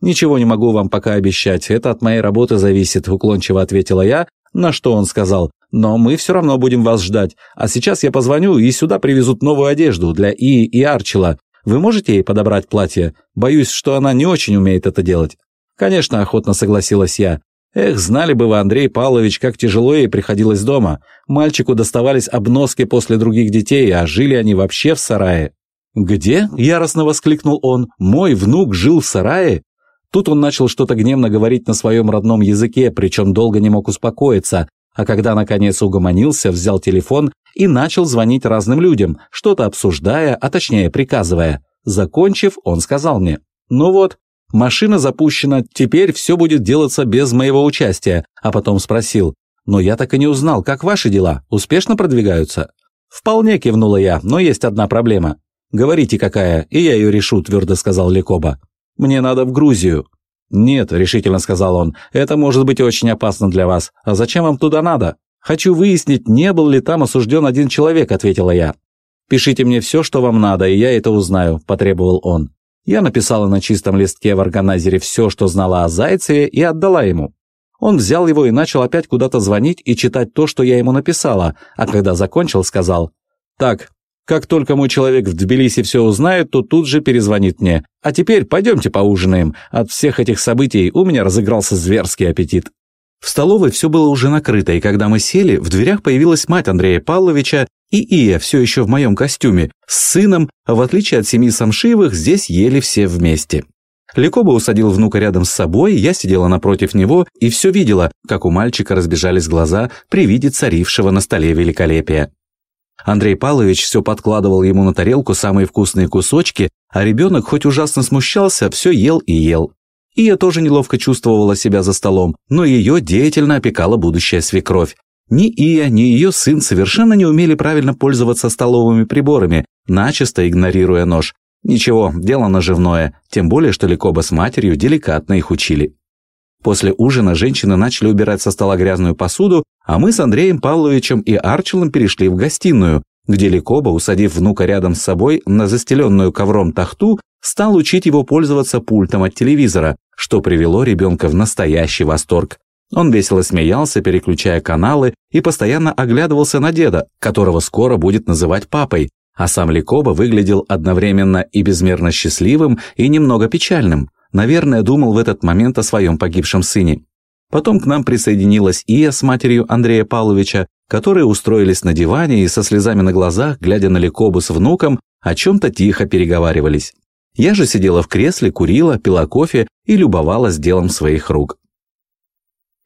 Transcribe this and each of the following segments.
Ничего не могу вам пока обещать, это от моей работы зависит», – уклончиво ответила я, на что он сказал, «Но мы все равно будем вас ждать, а сейчас я позвоню, и сюда привезут новую одежду для И и Арчила. Вы можете ей подобрать платье? Боюсь, что она не очень умеет это делать». «Конечно», – охотно согласилась я. Эх, знали бы вы, Андрей Павлович, как тяжело ей приходилось дома. Мальчику доставались обноски после других детей, а жили они вообще в сарае. «Где?» – яростно воскликнул он. «Мой внук жил в сарае?» Тут он начал что-то гневно говорить на своем родном языке, причем долго не мог успокоиться, а когда наконец угомонился, взял телефон и начал звонить разным людям, что-то обсуждая, а точнее приказывая. Закончив, он сказал мне, «Ну вот, машина запущена, теперь все будет делаться без моего участия», а потом спросил, «Но я так и не узнал, как ваши дела, успешно продвигаются?» «Вполне», кивнула я, «но есть одна проблема». «Говорите, какая, и я ее решу», твердо сказал Лекоба. Мне надо в Грузию». «Нет», — решительно сказал он, — «это может быть очень опасно для вас. А зачем вам туда надо?» «Хочу выяснить, не был ли там осужден один человек», — ответила я. «Пишите мне все, что вам надо, и я это узнаю», — потребовал он. Я написала на чистом листке в органайзере все, что знала о Зайцеве, и отдала ему. Он взял его и начал опять куда-то звонить и читать то, что я ему написала, а когда закончил, сказал, «Так, как только мой человек в Тбилиси все узнает, то тут же перезвонит мне. А теперь пойдемте поужинаем. От всех этих событий у меня разыгрался зверский аппетит. В столовой все было уже накрыто, и когда мы сели, в дверях появилась мать Андрея Павловича и Ия, все еще в моем костюме, с сыном, а в отличие от семьи Самшиевых, здесь ели все вместе. Лекоба усадил внука рядом с собой, я сидела напротив него и все видела, как у мальчика разбежались глаза при виде царившего на столе великолепия. Андрей Павлович все подкладывал ему на тарелку самые вкусные кусочки, а ребенок, хоть ужасно смущался, все ел и ел. Ия тоже неловко чувствовала себя за столом, но ее деятельно опекала будущая свекровь. Ни Ия, ни ее сын совершенно не умели правильно пользоваться столовыми приборами, начисто игнорируя нож. Ничего, дело наживное, тем более, что Ликоба с матерью деликатно их учили. После ужина женщины начали убирать со стола грязную посуду, а мы с Андреем Павловичем и Арчелом перешли в гостиную, где Ликоба, усадив внука рядом с собой на застеленную ковром тахту, стал учить его пользоваться пультом от телевизора, что привело ребенка в настоящий восторг. Он весело смеялся, переключая каналы, и постоянно оглядывался на деда, которого скоро будет называть папой, а сам Ликоба выглядел одновременно и безмерно счастливым, и немного печальным. Наверное, думал в этот момент о своем погибшем сыне. Потом к нам присоединилась Ия с матерью Андрея Павловича, которые устроились на диване и со слезами на глазах, глядя на Лекобу с внуком, о чем-то тихо переговаривались. Я же сидела в кресле, курила, пила кофе и любовалась делом своих рук.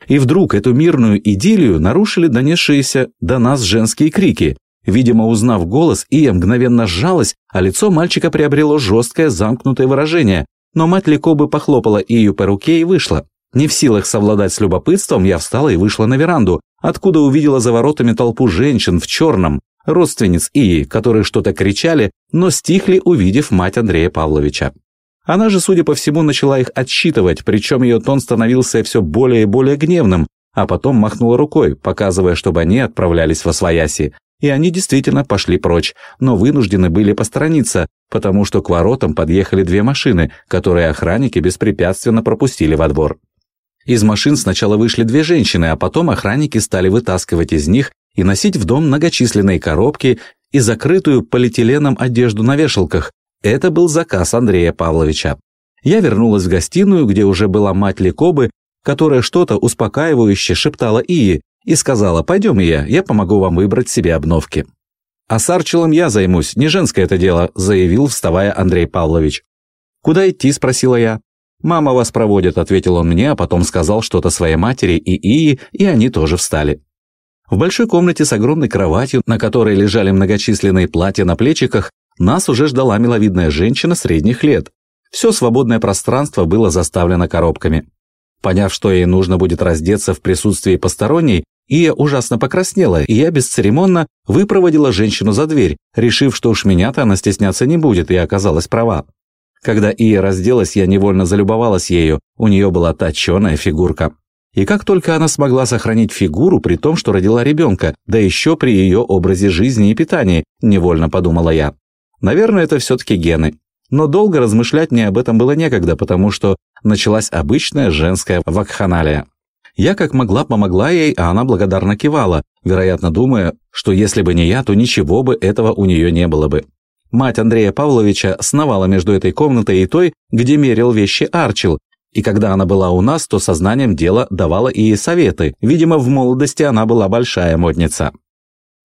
И вдруг эту мирную идиллию нарушили донесшиеся до нас женские крики. Видимо, узнав голос, Ия мгновенно сжалась, а лицо мальчика приобрело жесткое замкнутое выражение, но мать Ликобы похлопала Ию по руке и вышла. Не в силах совладать с любопытством, я встала и вышла на веранду, откуда увидела за воротами толпу женщин в черном, родственниц Ии, которые что-то кричали, но стихли, увидев мать Андрея Павловича. Она же, судя по всему, начала их отсчитывать, причем ее тон становился все более и более гневным, а потом махнула рукой, показывая, чтобы они отправлялись во свояси, и они действительно пошли прочь, но вынуждены были посторониться, потому что к воротам подъехали две машины, которые охранники беспрепятственно пропустили во двор. Из машин сначала вышли две женщины, а потом охранники стали вытаскивать из них и носить в дом многочисленные коробки и закрытую полиэтиленом одежду на вешалках. Это был заказ Андрея Павловича. Я вернулась в гостиную, где уже была мать Лекобы, которая что-то успокаивающе шептала Ии, и сказала, пойдем я, я помогу вам выбрать себе обновки. «А с Арчелом я займусь, не женское это дело», заявил, вставая Андрей Павлович. «Куда идти?» – спросила я. «Мама вас проводит», – ответил он мне, а потом сказал что-то своей матери и Ии, и они тоже встали. В большой комнате с огромной кроватью, на которой лежали многочисленные платья на плечиках, нас уже ждала миловидная женщина средних лет. Все свободное пространство было заставлено коробками. Поняв, что ей нужно будет раздеться в присутствии посторонней, Ия ужасно покраснела, и я бесцеремонно выпроводила женщину за дверь, решив, что уж меня-то она стесняться не будет, и оказалась права. Когда Ия разделась, я невольно залюбовалась ею, у нее была точеная фигурка. И как только она смогла сохранить фигуру при том, что родила ребенка, да еще при ее образе жизни и питании, невольно подумала я. Наверное, это все-таки гены. Но долго размышлять мне об этом было некогда, потому что началась обычная женская вакханалия. Я как могла помогла ей, а она благодарно кивала, вероятно думая, что если бы не я, то ничего бы этого у нее не было бы. Мать Андрея Павловича сновала между этой комнатой и той, где мерил вещи Арчил, и когда она была у нас, то сознанием дела давала ей советы. Видимо, в молодости она была большая модница.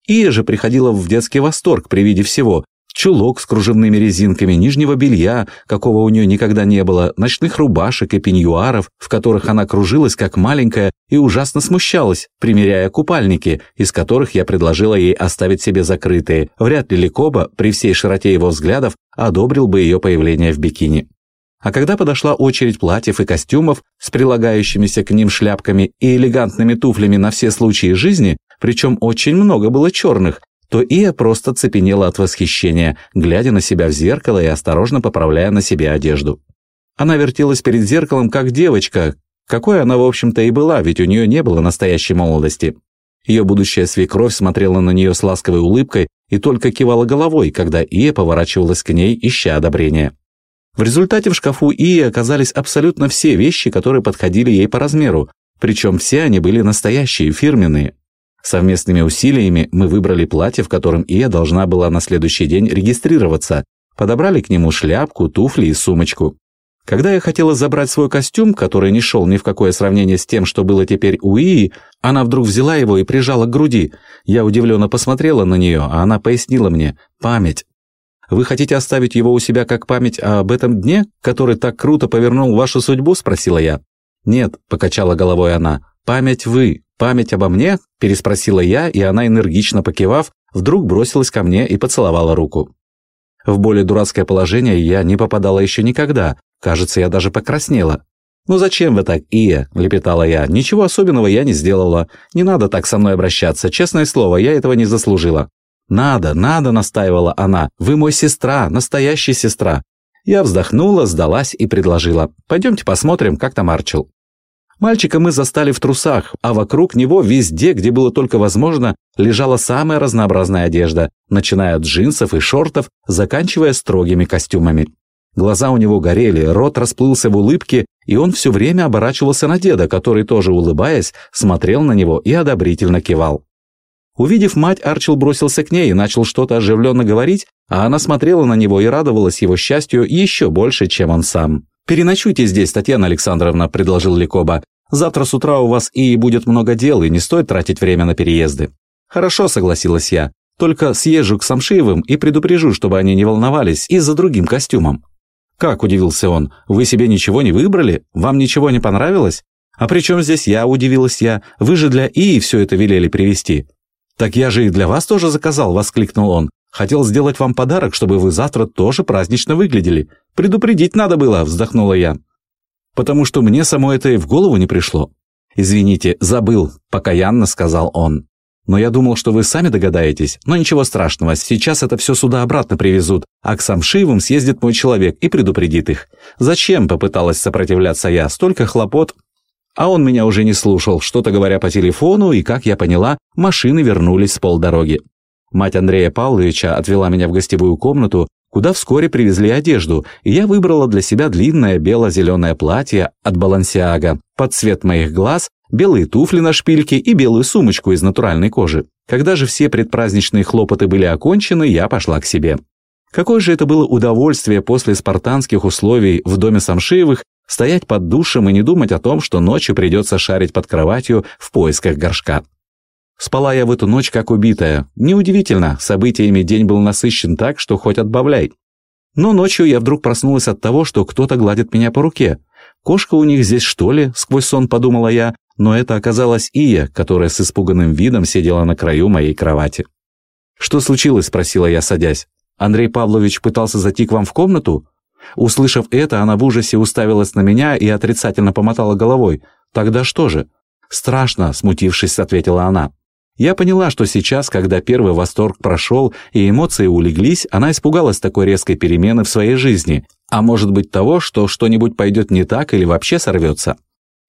Ия же приходила в детский восторг при виде всего, чулок с кружевными резинками, нижнего белья, какого у нее никогда не было, ночных рубашек и пеньюаров, в которых она кружилась как маленькая и ужасно смущалась, примеряя купальники, из которых я предложила ей оставить себе закрытые. Вряд ли Ликоба, при всей широте его взглядов, одобрил бы ее появление в бикини. А когда подошла очередь платьев и костюмов с прилагающимися к ним шляпками и элегантными туфлями на все случаи жизни, причем очень много было черных, то Ия просто цепенела от восхищения, глядя на себя в зеркало и осторожно поправляя на себе одежду. Она вертелась перед зеркалом как девочка, какой она, в общем-то, и была, ведь у нее не было настоящей молодости. Ее будущая свекровь смотрела на нее с ласковой улыбкой и только кивала головой, когда Ия поворачивалась к ней, ища одобрения. В результате в шкафу Ии оказались абсолютно все вещи, которые подходили ей по размеру, причем все они были настоящие, фирменные. Совместными усилиями мы выбрали платье, в котором Ия должна была на следующий день регистрироваться, подобрали к нему шляпку, туфли и сумочку. Когда я хотела забрать свой костюм, который не шел ни в какое сравнение с тем, что было теперь у Ии, она вдруг взяла его и прижала к груди. Я удивленно посмотрела на нее, а она пояснила мне «память». «Вы хотите оставить его у себя как память об этом дне, который так круто повернул вашу судьбу?» – спросила я. «Нет», – покачала головой она, – «память вы, «Память обо мне?» – переспросила я, и она, энергично покивав, вдруг бросилась ко мне и поцеловала руку. В более дурацкое положение я не попадала еще никогда. Кажется, я даже покраснела. «Ну зачем вы так, Ия?» – лепетала я. «Ничего особенного я не сделала. Не надо так со мной обращаться. Честное слово, я этого не заслужила». «Надо, надо», – настаивала она. «Вы мой сестра, настоящая сестра». Я вздохнула, сдалась и предложила. «Пойдемте посмотрим, как там Арчил». Мальчика мы застали в трусах, а вокруг него везде, где было только возможно, лежала самая разнообразная одежда, начиная от джинсов и шортов, заканчивая строгими костюмами. Глаза у него горели, рот расплылся в улыбке, и он все время оборачивался на деда, который, тоже улыбаясь, смотрел на него и одобрительно кивал. Увидев мать, Арчил бросился к ней и начал что-то оживленно говорить, а она смотрела на него и радовалась его счастью еще больше, чем он сам. «Переночуйте здесь, Татьяна Александровна», – предложил Ликоба. «Завтра с утра у вас и будет много дел, и не стоит тратить время на переезды». «Хорошо», – согласилась я. «Только съезжу к Самшиевым и предупрежу, чтобы они не волновались и за другим костюмом». «Как?» – удивился он. «Вы себе ничего не выбрали? Вам ничего не понравилось?» «А при чем здесь я?» – удивилась я. «Вы же для Ии все это велели привезти». «Так я же и для вас тоже заказал», – воскликнул он. Хотел сделать вам подарок, чтобы вы завтра тоже празднично выглядели. Предупредить надо было», – вздохнула я. «Потому что мне само это и в голову не пришло». «Извините, забыл», – покаянно сказал он. «Но я думал, что вы сами догадаетесь. Но ничего страшного, сейчас это все сюда обратно привезут, а к Самшиевым съездит мой человек и предупредит их. Зачем?» – попыталась сопротивляться я. «Столько хлопот». А он меня уже не слушал, что-то говоря по телефону, и, как я поняла, машины вернулись с полдороги. Мать Андрея Павловича отвела меня в гостевую комнату, куда вскоре привезли одежду, и я выбрала для себя длинное бело-зеленое платье от Балансиага, под цвет моих глаз, белые туфли на шпильке и белую сумочку из натуральной кожи. Когда же все предпраздничные хлопоты были окончены, я пошла к себе. Какое же это было удовольствие после спартанских условий в доме Самшиевых стоять под душем и не думать о том, что ночью придется шарить под кроватью в поисках горшка. Спала я в эту ночь как убитая. Неудивительно, событиями день был насыщен так, что хоть отбавляй. Но ночью я вдруг проснулась от того, что кто-то гладит меня по руке. «Кошка у них здесь, что ли?» – сквозь сон подумала я, но это оказалась Ия, которая с испуганным видом сидела на краю моей кровати. «Что случилось?» – спросила я, садясь. «Андрей Павлович пытался зайти к вам в комнату?» Услышав это, она в ужасе уставилась на меня и отрицательно помотала головой. «Тогда что же?» «Страшно», – смутившись, ответила она. Я поняла, что сейчас, когда первый восторг прошел и эмоции улеглись, она испугалась такой резкой перемены в своей жизни, а может быть того, что что-нибудь пойдет не так или вообще сорвется.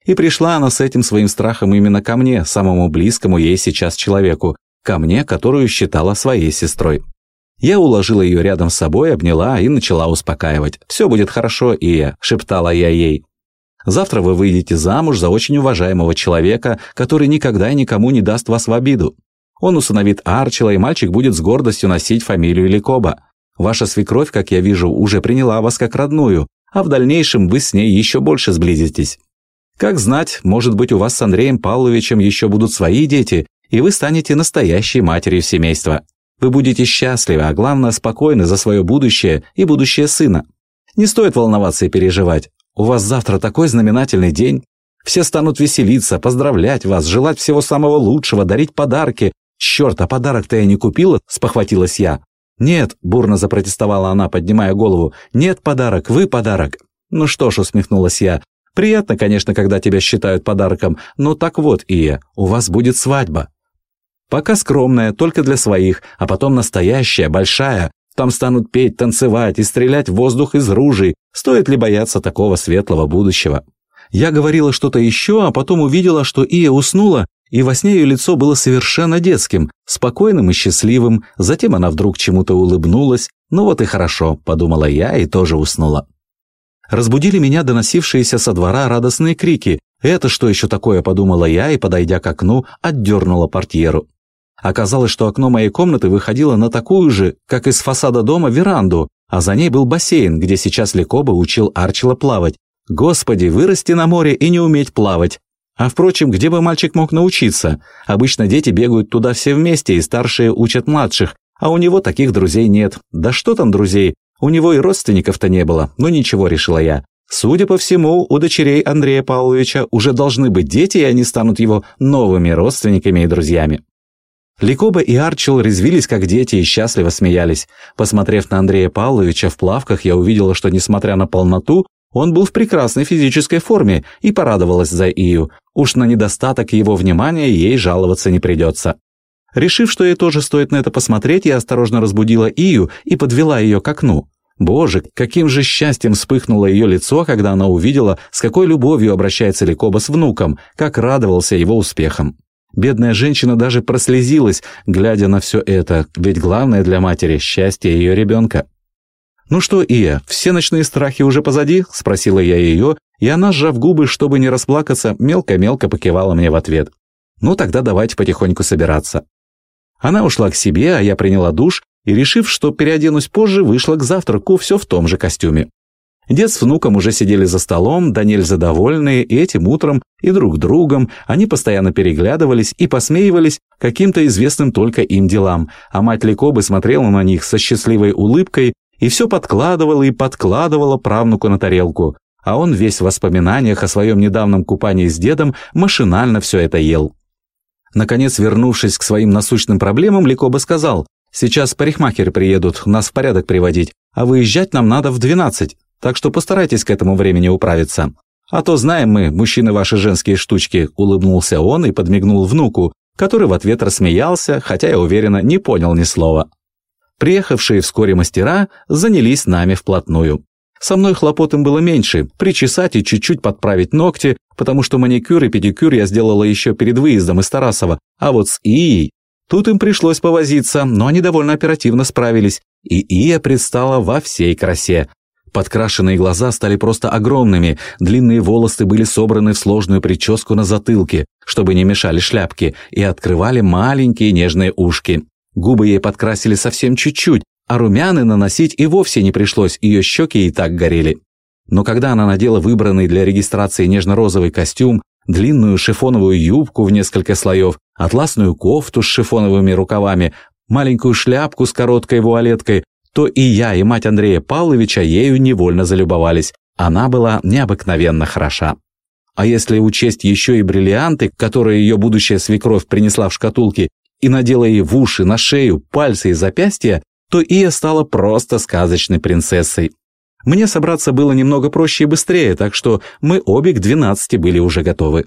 И пришла она с этим своим страхом именно ко мне, самому близкому ей сейчас человеку, ко мне, которую считала своей сестрой. Я уложила ее рядом с собой, обняла и начала успокаивать. «Все будет хорошо, Ия», – шептала я ей. «Завтра вы выйдете замуж за очень уважаемого человека, который никогда и никому не даст вас в обиду. Он усыновит Арчила, и мальчик будет с гордостью носить фамилию Ликоба. Ваша свекровь, как я вижу, уже приняла вас как родную, а в дальнейшем вы с ней еще больше сблизитесь. Как знать, может быть, у вас с Андреем Павловичем еще будут свои дети, и вы станете настоящей матерью семейства. Вы будете счастливы, а главное, спокойны за свое будущее и будущее сына. Не стоит волноваться и переживать. У вас завтра такой знаменательный день. Все станут веселиться, поздравлять вас, желать всего самого лучшего, дарить подарки. Черт, а подарок-то я не купила, спохватилась я. «Нет», – бурно запротестовала она, поднимая голову. «Нет подарок, вы подарок». «Ну что ж», – усмехнулась я. «Приятно, конечно, когда тебя считают подарком, но так вот, Ия, у вас будет свадьба». Пока скромная, только для своих, а потом настоящая, большая. Там станут петь, танцевать и стрелять в воздух из ружей. Стоит ли бояться такого светлого будущего? Я говорила что-то еще, а потом увидела, что Ия уснула, и во сне ее лицо было совершенно детским, спокойным и счастливым. Затем она вдруг чему-то улыбнулась. «Ну вот и хорошо», – подумала я и тоже уснула. Разбудили меня доносившиеся со двора радостные крики. «Это что еще такое?» – подумала я и, подойдя к окну, отдернула портьеру. Оказалось, что окно моей комнаты выходило на такую же, как из фасада дома, веранду, а за ней был бассейн, где сейчас Лекоба учил Арчила плавать. Господи, вырасти на море и не уметь плавать. А впрочем, где бы мальчик мог научиться? Обычно дети бегают туда все вместе, и старшие учат младших, а у него таких друзей нет. Да что там друзей? У него и родственников-то не было, но ничего, решила я. Судя по всему, у дочерей Андрея Павловича уже должны быть дети, и они станут его новыми родственниками и друзьями. Ликоба и Арчил резвились как дети и счастливо смеялись. Посмотрев на Андрея Павловича в плавках, я увидела, что, несмотря на полноту, он был в прекрасной физической форме и порадовалась за Ию. Уж на недостаток его внимания ей жаловаться не придется. Решив, что ей тоже стоит на это посмотреть, я осторожно разбудила Ию и подвела ее к окну. Боже, каким же счастьем вспыхнуло ее лицо, когда она увидела, с какой любовью обращается Ликоба с внуком, как радовался его успехам. Бедная женщина даже прослезилась, глядя на все это, ведь главное для матери – счастье ее ребенка. «Ну что, Ия, все ночные страхи уже позади?» – спросила я ее, и она, сжав губы, чтобы не расплакаться, мелко-мелко покивала мне в ответ. «Ну тогда давайте потихоньку собираться». Она ушла к себе, а я приняла душ и, решив, что переоденусь позже, вышла к завтраку все в том же костюме. Дед с внуком уже сидели за столом, да нельзя довольные, и этим утром, и друг другом. Они постоянно переглядывались и посмеивались каким-то известным только им делам, а мать Ликобы смотрела на них со счастливой улыбкой и все подкладывала и подкладывала правнуку на тарелку, а он весь в воспоминаниях о своем недавнем купании с дедом машинально все это ел. Наконец, вернувшись к своим насущным проблемам, Ликоба сказал, «Сейчас парикмахеры приедут нас в порядок приводить, а выезжать нам надо в двенадцать. Так что постарайтесь к этому времени управиться. А то знаем мы, мужчины, ваши женские штучки», – улыбнулся он и подмигнул внуку, который в ответ рассмеялся, хотя, я уверенно, не понял ни слова. Приехавшие вскоре мастера занялись нами вплотную. Со мной хлопот им было меньше, причесать и чуть-чуть подправить ногти, потому что маникюр и педикюр я сделала еще перед выездом из Тарасова, а вот с Ией... Тут им пришлось повозиться, но они довольно оперативно справились, и Ия предстала во всей красе. Подкрашенные глаза стали просто огромными, длинные волосы были собраны в сложную прическу на затылке, чтобы не мешали шляпки, и открывали маленькие нежные ушки. Губы ей подкрасили совсем чуть-чуть, а румяны наносить и вовсе не пришлось, ее щеки и так горели. Но когда она надела выбранный для регистрации нежно-розовый костюм, длинную шифоновую юбку в несколько слоев, атласную кофту с шифоновыми рукавами, маленькую шляпку с короткой вуалеткой, то и я, и мать Андрея Павловича ею невольно залюбовались. Она была необыкновенно хороша. А если учесть еще и бриллианты, которые ее будущая свекровь принесла в шкатулке и надела ей в уши, на шею, пальцы и запястья, то Ия стала просто сказочной принцессой. Мне собраться было немного проще и быстрее, так что мы обе к 12 были уже готовы.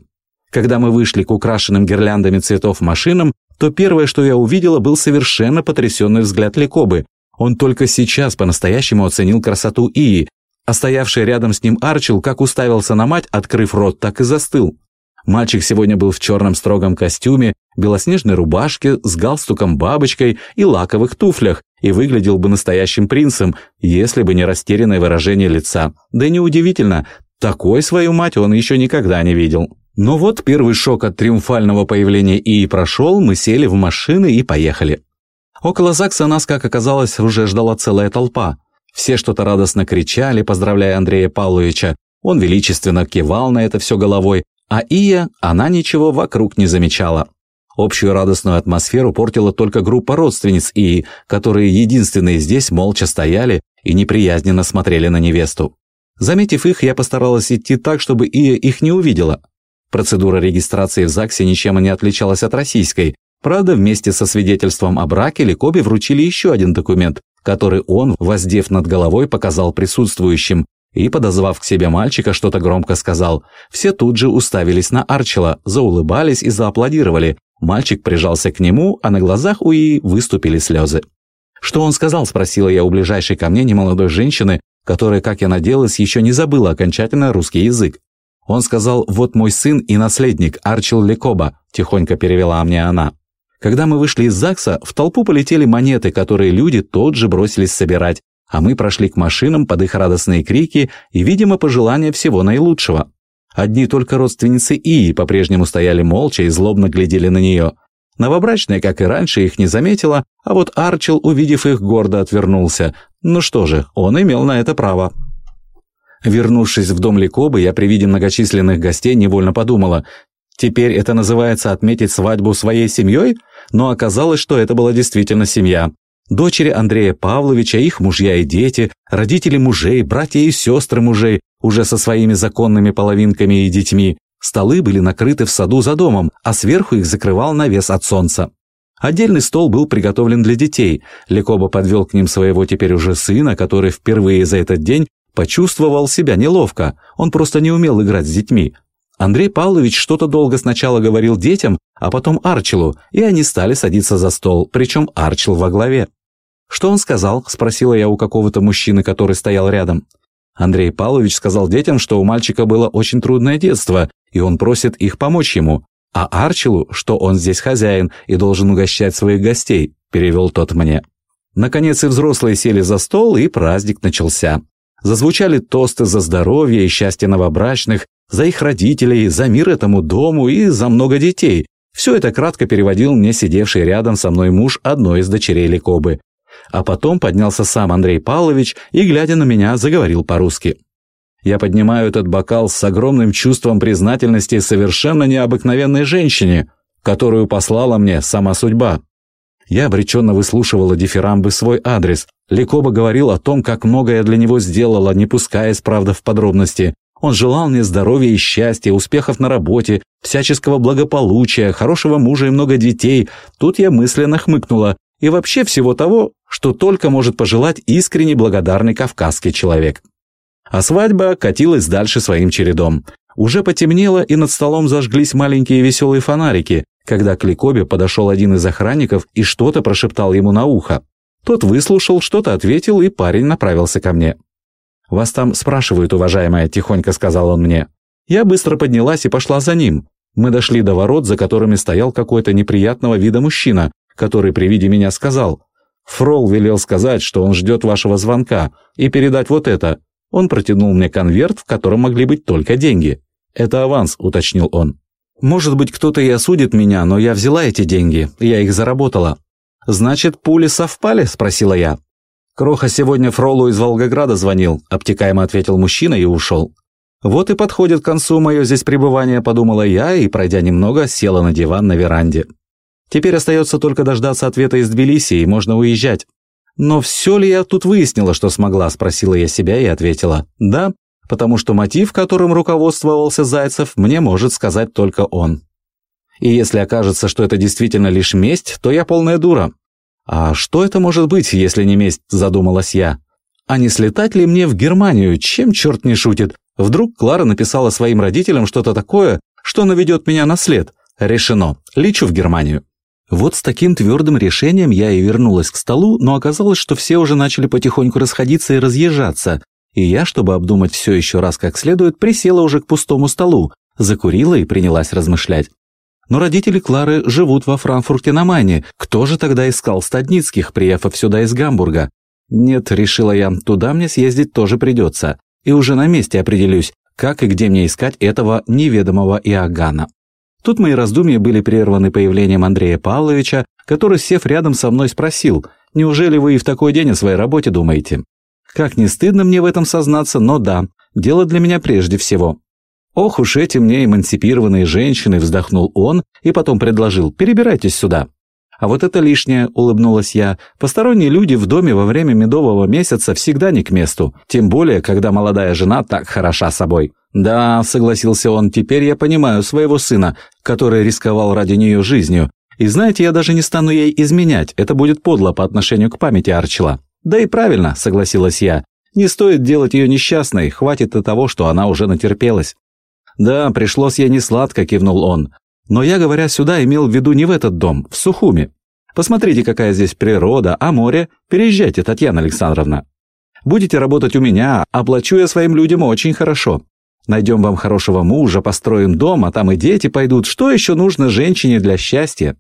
Когда мы вышли к украшенным гирляндами цветов машинам, то первое, что я увидела, был совершенно потрясенный взгляд Лекобы, он только сейчас по-настоящему оценил красоту Ии, а стоявший рядом с ним Арчил как уставился на мать, открыв рот, так и застыл. Мальчик сегодня был в черном строгом костюме, белоснежной рубашке с галстуком-бабочкой и лаковых туфлях, и выглядел бы настоящим принцем, если бы не растерянное выражение лица. Да и неудивительно, такой свою мать он еще никогда не видел. Но вот первый шок от триумфального появления Ии прошел, мы сели в машины и поехали. Около ЗАГСа нас, как оказалось, уже ждала целая толпа. Все что-то радостно кричали, поздравляя Андрея Павловича. Он величественно кивал на это все головой, а Ия, она ничего вокруг не замечала. Общую радостную атмосферу портила только группа родственниц Ии, которые единственные здесь молча стояли и неприязненно смотрели на невесту. Заметив их, я постаралась идти так, чтобы Ия их не увидела. Процедура регистрации в ЗАГСе ничем не отличалась от российской. Правда, вместе со свидетельством о браке Ликобе вручили еще один документ, который он, воздев над головой, показал присутствующим, и, подозвав к себе мальчика, что-то громко сказал. Все тут же уставились на Арчела, заулыбались и зааплодировали. Мальчик прижался к нему, а на глазах у Ии выступили слезы. «Что он сказал?» – спросила я у ближайшей ко мне немолодой женщины, которая, как я надеялась, еще не забыла окончательно русский язык. Он сказал «Вот мой сын и наследник, Арчил Лекоба», – тихонько перевела мне она. Когда мы вышли из ЗАГСа, в толпу полетели монеты, которые люди тут же бросились собирать, а мы прошли к машинам под их радостные крики и, видимо, пожелания всего наилучшего. Одни только родственницы Ии по-прежнему стояли молча и злобно глядели на нее. Новобрачная, как и раньше, их не заметила, а вот Арчил, увидев их, гордо отвернулся. Ну что же, он имел на это право. Вернувшись в дом Ликобы, я при виде многочисленных гостей невольно подумала, теперь это называется отметить свадьбу своей семьей? Но оказалось, что это была действительно семья. Дочери Андрея Павловича, их мужья и дети, родители мужей, братья и сестры мужей, уже со своими законными половинками и детьми. Столы были накрыты в саду за домом, а сверху их закрывал навес от солнца. Отдельный стол был приготовлен для детей. Лекоба подвел к ним своего теперь уже сына, который впервые за этот день почувствовал себя неловко. Он просто не умел играть с детьми. Андрей Павлович что-то долго сначала говорил детям, а потом Арчелу, и они стали садиться за стол, причем Арчел во главе. «Что он сказал?» – спросила я у какого-то мужчины, который стоял рядом. Андрей Павлович сказал детям, что у мальчика было очень трудное детство, и он просит их помочь ему, а Арчелу, что он здесь хозяин и должен угощать своих гостей, перевел тот мне. Наконец и взрослые сели за стол, и праздник начался. Зазвучали тосты за здоровье и счастье новобрачных, за их родителей, за мир этому дому и за много детей. Все это кратко переводил мне сидевший рядом со мной муж одной из дочерей Ликобы. А потом поднялся сам Андрей Павлович и, глядя на меня, заговорил по-русски. Я поднимаю этот бокал с огромным чувством признательности совершенно необыкновенной женщине, которую послала мне сама судьба. Я обреченно выслушивала дифирамбы свой адрес. Ликоба говорил о том, как много я для него сделала, не пускаясь, правда, в подробности. Он желал мне здоровья и счастья, успехов на работе, всяческого благополучия, хорошего мужа и много детей. Тут я мысленно хмыкнула. И вообще всего того, что только может пожелать искренне благодарный кавказский человек. А свадьба катилась дальше своим чередом. Уже потемнело, и над столом зажглись маленькие веселые фонарики, когда к Ликобе подошел один из охранников и что-то прошептал ему на ухо. Тот выслушал, что-то ответил, и парень направился ко мне. «Вас там спрашивают, уважаемая», – тихонько сказал он мне. Я быстро поднялась и пошла за ним. Мы дошли до ворот, за которыми стоял какой-то неприятного вида мужчина, который при виде меня сказал. «Фрол велел сказать, что он ждет вашего звонка, и передать вот это. Он протянул мне конверт, в котором могли быть только деньги. «Это аванс», — уточнил он. «Может быть, кто-то и осудит меня, но я взяла эти деньги, я их заработала». «Значит, пули совпали?» – спросила я. «Кроха сегодня Фролу из Волгограда звонил», – обтекаемо ответил мужчина и ушел. «Вот и подходит к концу мое здесь пребывание», – подумала я и, пройдя немного, села на диван на веранде. Теперь остается только дождаться ответа из Тбилиси, и можно уезжать. «Но все ли я тут выяснила, что смогла?» – спросила я себя и ответила «да», потому что мотив, которым руководствовался Зайцев, мне может сказать только он. И если окажется, что это действительно лишь месть, то я полная дура. А что это может быть, если не месть, задумалась я. А не слетать ли мне в Германию, чем черт не шутит? Вдруг Клара написала своим родителям что-то такое, что наведет меня на след. Решено, лечу в Германию. Вот с таким твердым решением я и вернулась к столу, но оказалось, что все уже начали потихоньку расходиться и разъезжаться, и я, чтобы обдумать все еще раз как следует, присела уже к пустому столу, закурила и принялась размышлять. Но родители Клары живут во Франкфурте на Майне. Кто же тогда искал Стадницких, приехав сюда из Гамбурга? Нет, решила я, туда мне съездить тоже придется. И уже на месте определюсь, как и где мне искать этого неведомого Иоганна. Тут мои раздумья были прерваны появлением Андрея Павловича, который, сев рядом со мной, спросил, «Неужели вы и в такой день о своей работе думаете?» Как не стыдно мне в этом сознаться, но да, дело для меня прежде всего. «Ох уж эти мне эмансипированные женщины!» – вздохнул он и потом предложил, «Перебирайтесь сюда». «А вот это лишнее», – улыбнулась я. «Посторонние люди в доме во время медового месяца всегда не к месту, тем более, когда молодая жена так хороша собой». «Да», – согласился он, – «теперь я понимаю своего сына, который рисковал ради нее жизнью. И знаете, я даже не стану ей изменять, это будет подло по отношению к памяти Арчила». «Да и правильно», – согласилась я. «Не стоит делать ее несчастной, хватит и того, что она уже натерпелась». «Да, пришлось ей несладко», – кивнул он. «Но я, говоря сюда, имел в виду не в этот дом, в Сухуми. Посмотрите, какая здесь природа, а море. Переезжайте, Татьяна Александровна. Будете работать у меня, оплачу я своим людям очень хорошо. Найдем вам хорошего мужа, построим дом, а там и дети пойдут. Что еще нужно женщине для счастья?»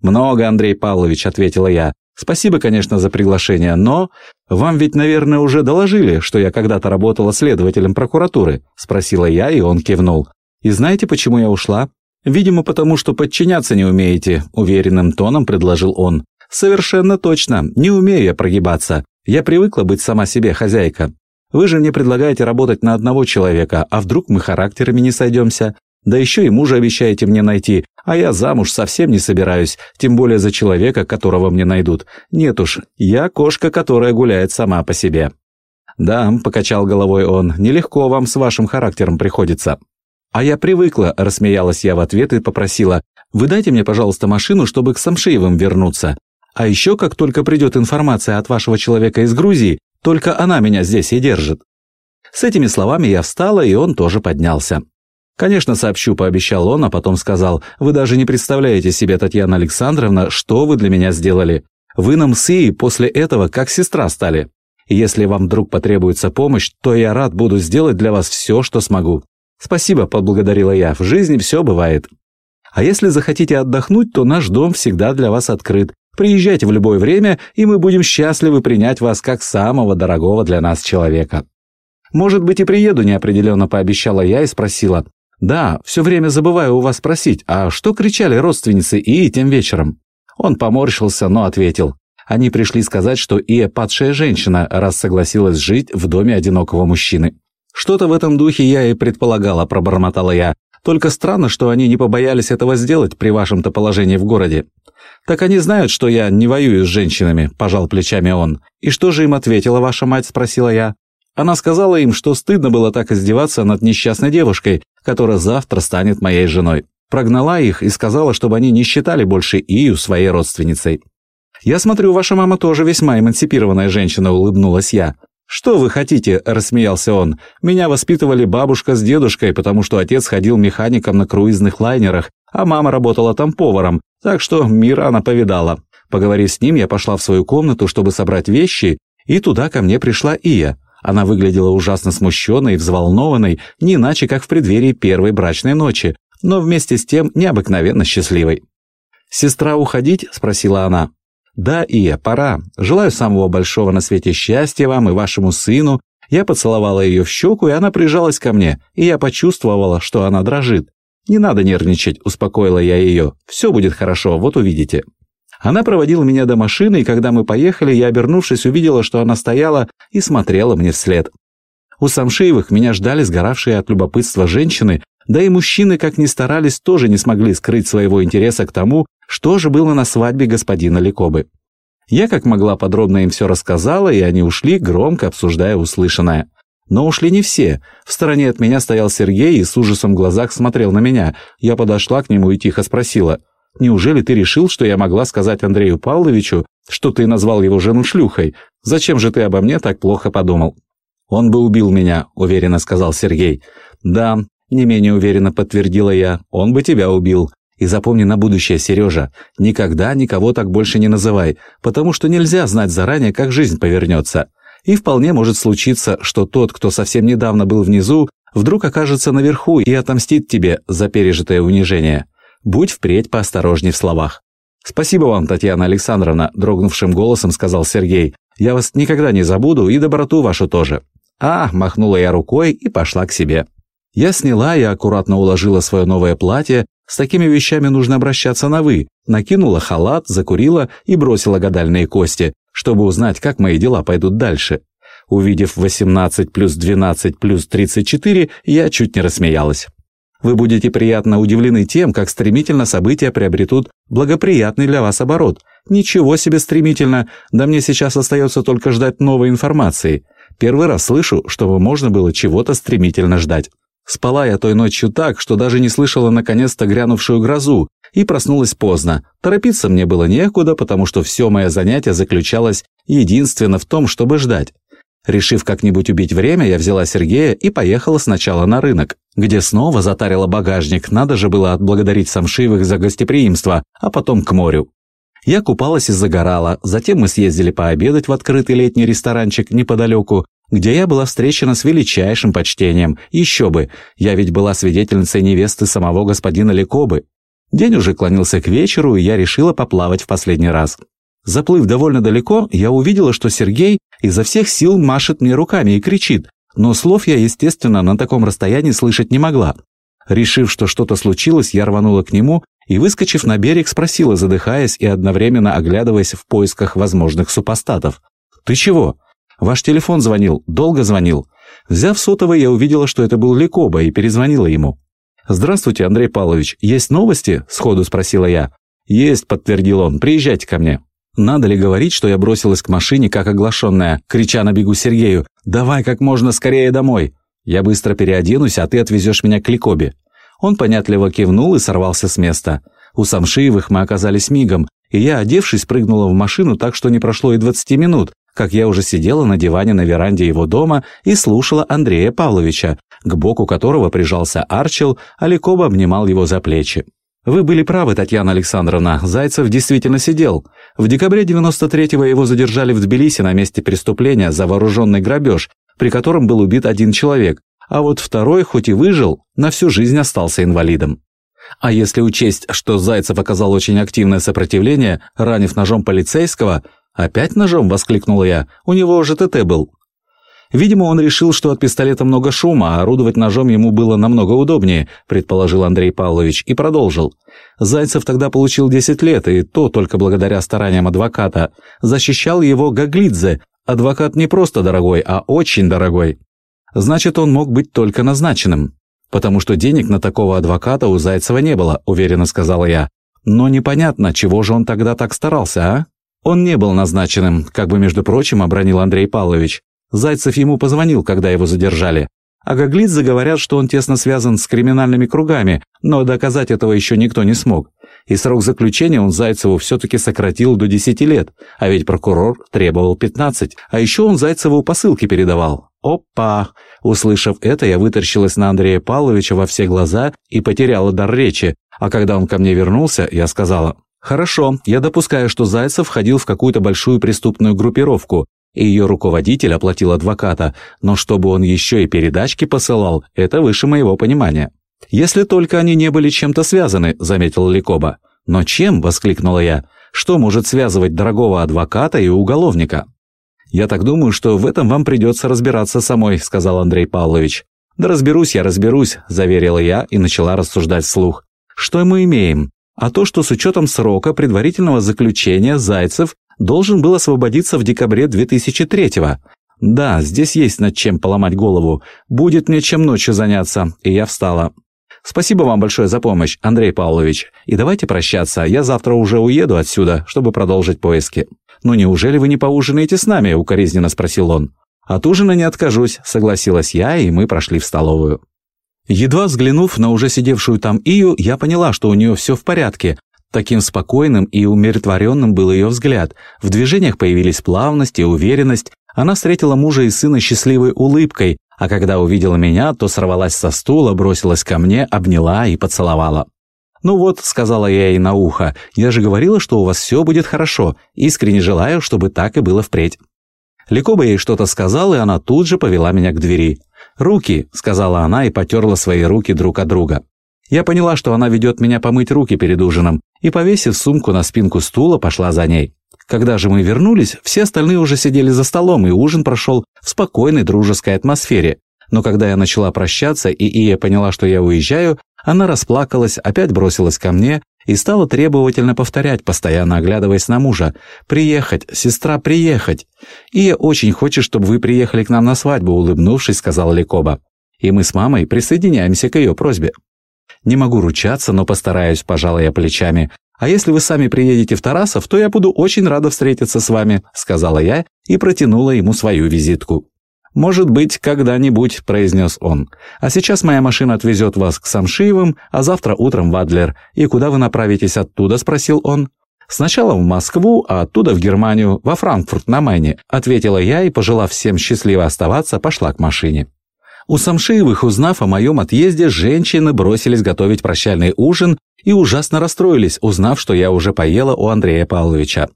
«Много, Андрей Павлович», — ответила я. «Спасибо, конечно, за приглашение, но вам ведь, наверное, уже доложили, что я когда-то работала следователем прокуратуры?» — спросила я, и он кивнул. «И знаете, почему я ушла?» «Видимо, потому что подчиняться не умеете», — уверенным тоном предложил он. «Совершенно точно. Не умею я прогибаться. Я привыкла быть сама себе хозяйка. Вы же мне предлагаете работать на одного человека, а вдруг мы характерами не сойдемся? Да еще и мужа обещаете мне найти, а я замуж совсем не собираюсь, тем более за человека, которого мне найдут. Нет уж, я кошка, которая гуляет сама по себе». «Да», — покачал головой он, — «нелегко вам с вашим характером приходится». «А я привыкла», — рассмеялась я в ответ и попросила, «Вы дайте мне, пожалуйста, машину, чтобы к Самшеевым вернуться. А еще, как только придет информация от вашего человека из Грузии, только она меня здесь и держит». С этими словами я встала, и он тоже поднялся. «Конечно, сообщу», – пообещал он, а потом сказал, «Вы даже не представляете себе, Татьяна Александровна, что вы для меня сделали. Вы нам с Ией после этого как сестра стали. Если вам вдруг потребуется помощь, то я рад буду сделать для вас все, что смогу». «Спасибо», – поблагодарила я, – «в жизни все бывает». «А если захотите отдохнуть, то наш дом всегда для вас открыт. Приезжайте в любое время, и мы будем счастливы принять вас как самого дорогого для нас человека». «Может быть, и приеду», – неопределенно пообещала я и спросила, «Да, все время забываю у вас спросить, а что кричали родственницы и тем вечером?» Он поморщился, но ответил. Они пришли сказать, что Ия падшая женщина, раз согласилась жить в доме одинокого мужчины. «Что-то в этом духе я и предполагала», – пробормотала я. «Только странно, что они не побоялись этого сделать при вашем-то положении в городе». «Так они знают, что я не воюю с женщинами», – пожал плечами он. «И что же им ответила ваша мать?» – спросила я. Она сказала им, что стыдно было так издеваться над несчастной девушкой, которая завтра станет моей женой. Прогнала их и сказала, чтобы они не считали больше Ию своей родственницей. «Я смотрю, ваша мама тоже весьма эмансипированная женщина», — улыбнулась я. «Что вы хотите?» – рассмеялся он. «Меня воспитывали бабушка с дедушкой, потому что отец ходил механиком на круизных лайнерах, а мама работала там поваром, так что мир она повидала. Поговорив с ним, я пошла в свою комнату, чтобы собрать вещи, и туда ко мне пришла Ия. Она выглядела ужасно смущенной и взволнованной, не иначе, как в преддверии первой брачной ночи, но вместе с тем необыкновенно счастливой. «Сестра уходить?» – спросила она. «Да, Ия, пора. Желаю самого большого на свете счастья вам и вашему сыну». Я поцеловала ее в щеку, и она прижалась ко мне, и я почувствовала, что она дрожит. «Не надо нервничать», – успокоила я ее. «Все будет хорошо, вот увидите». Она проводила меня до машины, и когда мы поехали, я, обернувшись, увидела, что она стояла и смотрела мне вслед. У Самшеевых меня ждали сгоравшие от любопытства женщины, да и мужчины, как ни старались, тоже не смогли скрыть своего интереса к тому, что же было на свадьбе господина Ликобы. Я как могла подробно им все рассказала, и они ушли, громко обсуждая услышанное. Но ушли не все. В стороне от меня стоял Сергей и с ужасом в глазах смотрел на меня. Я подошла к нему и тихо спросила – Неужели ты решил, что я могла сказать Андрею Павловичу, что ты назвал его жену шлюхой? Зачем же ты обо мне так плохо подумал?» «Он бы убил меня», — уверенно сказал Сергей. «Да», — не менее уверенно подтвердила я, — «он бы тебя убил. И запомни на будущее, Сережа, никогда никого так больше не называй, потому что нельзя знать заранее, как жизнь повернется. И вполне может случиться, что тот, кто совсем недавно был внизу, вдруг окажется наверху и отомстит тебе за пережитое унижение. Будь впредь поосторожней в словах. «Спасибо вам, Татьяна Александровна», – дрогнувшим голосом сказал Сергей. «Я вас никогда не забуду и доброту вашу тоже». «А», – махнула я рукой и пошла к себе. Я сняла и аккуратно уложила свое новое платье. С такими вещами нужно обращаться на «вы». Накинула халат, закурила и бросила гадальные кости, чтобы узнать, как мои дела пойдут дальше. Увидев 18 плюс 12 плюс 34, я чуть не рассмеялась. Вы будете приятно удивлены тем, как стремительно события приобретут благоприятный для вас оборот. Ничего себе стремительно, да мне сейчас остается только ждать новой информации. Первый раз слышу, чтобы можно было чего-то стремительно ждать. Спала я той ночью так, что даже не слышала наконец-то грянувшую грозу, и проснулась поздно. Торопиться мне было некуда, потому что все мое занятие заключалось единственно в том, чтобы ждать. Решив как-нибудь убить время, я взяла Сергея и поехала сначала на рынок, где снова затарила багажник, надо же было отблагодарить Самшивых за гостеприимство, а потом к морю. Я купалась и загорала, затем мы съездили пообедать в открытый летний ресторанчик неподалеку, где я была встречена с величайшим почтением. Еще бы, я ведь была свидетельницей невесты самого господина Лекобы. День уже клонился к вечеру, и я решила поплавать в последний раз. Заплыв довольно далеко, я увидела, что Сергей изо всех сил машет мне руками и кричит, но слов я, естественно, на таком расстоянии слышать не могла. Решив, что что-то случилось, я рванула к нему и, выскочив на берег, спросила, задыхаясь и одновременно оглядываясь в поисках возможных супостатов. «Ты чего?» «Ваш телефон звонил, долго звонил». Взяв сотовый, я увидела, что это был Лекоба, и перезвонила ему. «Здравствуйте, Андрей Павлович, есть новости?» – сходу спросила я. «Есть», – подтвердил он, – «приезжайте ко мне». Надо ли говорить, что я бросилась к машине, как оглашенная, крича на бегу Сергею «Давай как можно скорее домой!» «Я быстро переоденусь, а ты отвезешь меня к Ликобе». Он понятливо кивнул и сорвался с места. У Самшиевых мы оказались мигом, и я, одевшись, прыгнула в машину так, что не прошло и двадцати минут, как я уже сидела на диване на веранде его дома и слушала Андрея Павловича, к боку которого прижался Арчел, а Ликоба обнимал его за плечи. Вы были правы, Татьяна Александровна, Зайцев действительно сидел. В декабре 93-го его задержали в Тбилиси на месте преступления за вооруженный грабеж, при котором был убит один человек, а вот второй, хоть и выжил, на всю жизнь остался инвалидом. А если учесть, что Зайцев оказал очень активное сопротивление, ранив ножом полицейского, «Опять ножом?» – воскликнул я. «У него уже ТТ был». Видимо, он решил, что от пистолета много шума, а орудовать ножом ему было намного удобнее, предположил Андрей Павлович, и продолжил. Зайцев тогда получил 10 лет, и то только благодаря стараниям адвоката. Защищал его Гаглидзе. Адвокат не просто дорогой, а очень дорогой. Значит, он мог быть только назначенным. Потому что денег на такого адвоката у Зайцева не было, уверенно сказала я. Но непонятно, чего же он тогда так старался, а? Он не был назначенным, как бы, между прочим, обронил Андрей Павлович. Зайцев ему позвонил, когда его задержали. А Гаглидзе говорят, что он тесно связан с криминальными кругами, но доказать этого еще никто не смог. И срок заключения он Зайцеву все-таки сократил до 10 лет, а ведь прокурор требовал 15. А еще он Зайцеву посылки передавал. Опа! Услышав это, я вытаращилась на Андрея Павловича во все глаза и потеряла дар речи. А когда он ко мне вернулся, я сказала, «Хорошо, я допускаю, что Зайцев входил в какую-то большую преступную группировку, и ее руководитель оплатил адвоката, но чтобы он еще и передачки посылал, это выше моего понимания. «Если только они не были чем-то связаны», — заметил Ликоба. «Но чем?» — воскликнула я. «Что может связывать дорогого адвоката и уголовника?» «Я так думаю, что в этом вам придется разбираться самой», — сказал Андрей Павлович. «Да разберусь я, разберусь», — заверила я и начала рассуждать вслух. «Что мы имеем? А то, что с учетом срока предварительного заключения Зайцев должен был освободиться в декабре 2003-го. Да, здесь есть над чем поломать голову. Будет мне чем ночью заняться. И я встала. Спасибо вам большое за помощь, Андрей Павлович. И давайте прощаться. Я завтра уже уеду отсюда, чтобы продолжить поиски. Ну неужели вы не поужинаете с нами? Укоризненно спросил он. От ужина не откажусь, согласилась я, и мы прошли в столовую. Едва взглянув на уже сидевшую там Ию, я поняла, что у нее все в порядке, Таким спокойным и умиротворенным был ее взгляд. В движениях появились плавность и уверенность. Она встретила мужа и сына счастливой улыбкой, а когда увидела меня, то сорвалась со стула, бросилась ко мне, обняла и поцеловала. «Ну вот», — сказала я ей на ухо, — «я же говорила, что у вас все будет хорошо. Искренне желаю, чтобы так и было впредь». Ликоба ей что-то сказал, и она тут же повела меня к двери. «Руки», — сказала она и потерла свои руки друг от друга. Я поняла, что она ведет меня помыть руки перед ужином, и, повесив сумку на спинку стула, пошла за ней. Когда же мы вернулись, все остальные уже сидели за столом, и ужин прошел в спокойной дружеской атмосфере. Но когда я начала прощаться, и Ия поняла, что я уезжаю, она расплакалась, опять бросилась ко мне и стала требовательно повторять, постоянно оглядываясь на мужа. «Приехать, сестра, приехать!» «Ия очень хочет, чтобы вы приехали к нам на свадьбу», улыбнувшись, сказала Ликоба. «И мы с мамой присоединяемся к ее просьбе». «Не могу ручаться, но постараюсь», – пожала я плечами. «А если вы сами приедете в Тарасов, то я буду очень рада встретиться с вами», – сказала я и протянула ему свою визитку. «Может быть, когда-нибудь», – произнес он. «А сейчас моя машина отвезет вас к Самшиевым, а завтра утром в Адлер. И куда вы направитесь оттуда?» – спросил он. «Сначала в Москву, а оттуда в Германию, во Франкфурт на Майне», – ответила я и, пожелав всем счастливо оставаться, пошла к машине. У Самшиевых, узнав о моем отъезде, женщины бросились готовить прощальный ужин и ужасно расстроились, узнав, что я уже поела у Андрея Павловича.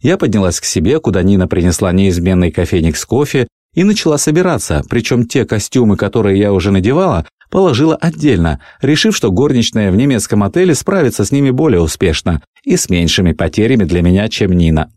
Я поднялась к себе, куда Нина принесла неизменный кофейник с кофе и начала собираться, причем те костюмы, которые я уже надевала, положила отдельно, решив, что горничная в немецком отеле справится с ними более успешно и с меньшими потерями для меня, чем Нина.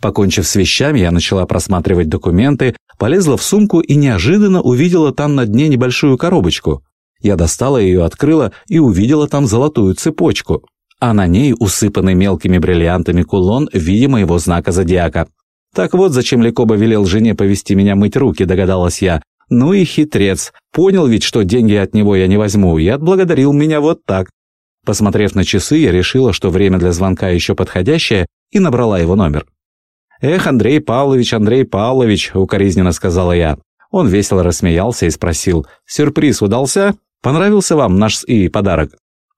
Покончив с вещами, я начала просматривать документы, полезла в сумку и неожиданно увидела там на дне небольшую коробочку. Я достала ее, открыла и увидела там золотую цепочку, а на ней усыпанный мелкими бриллиантами кулон в виде моего знака зодиака. Так вот, зачем Лекоба велел жене повести меня мыть руки, догадалась я. Ну и хитрец. Понял ведь, что деньги от него я не возьму, и отблагодарил меня вот так. Посмотрев на часы, я решила, что время для звонка еще подходящее, и набрала его номер. «Эх, Андрей Павлович, Андрей Павлович», — укоризненно сказала я. Он весело рассмеялся и спросил. «Сюрприз удался? Понравился вам наш и подарок?»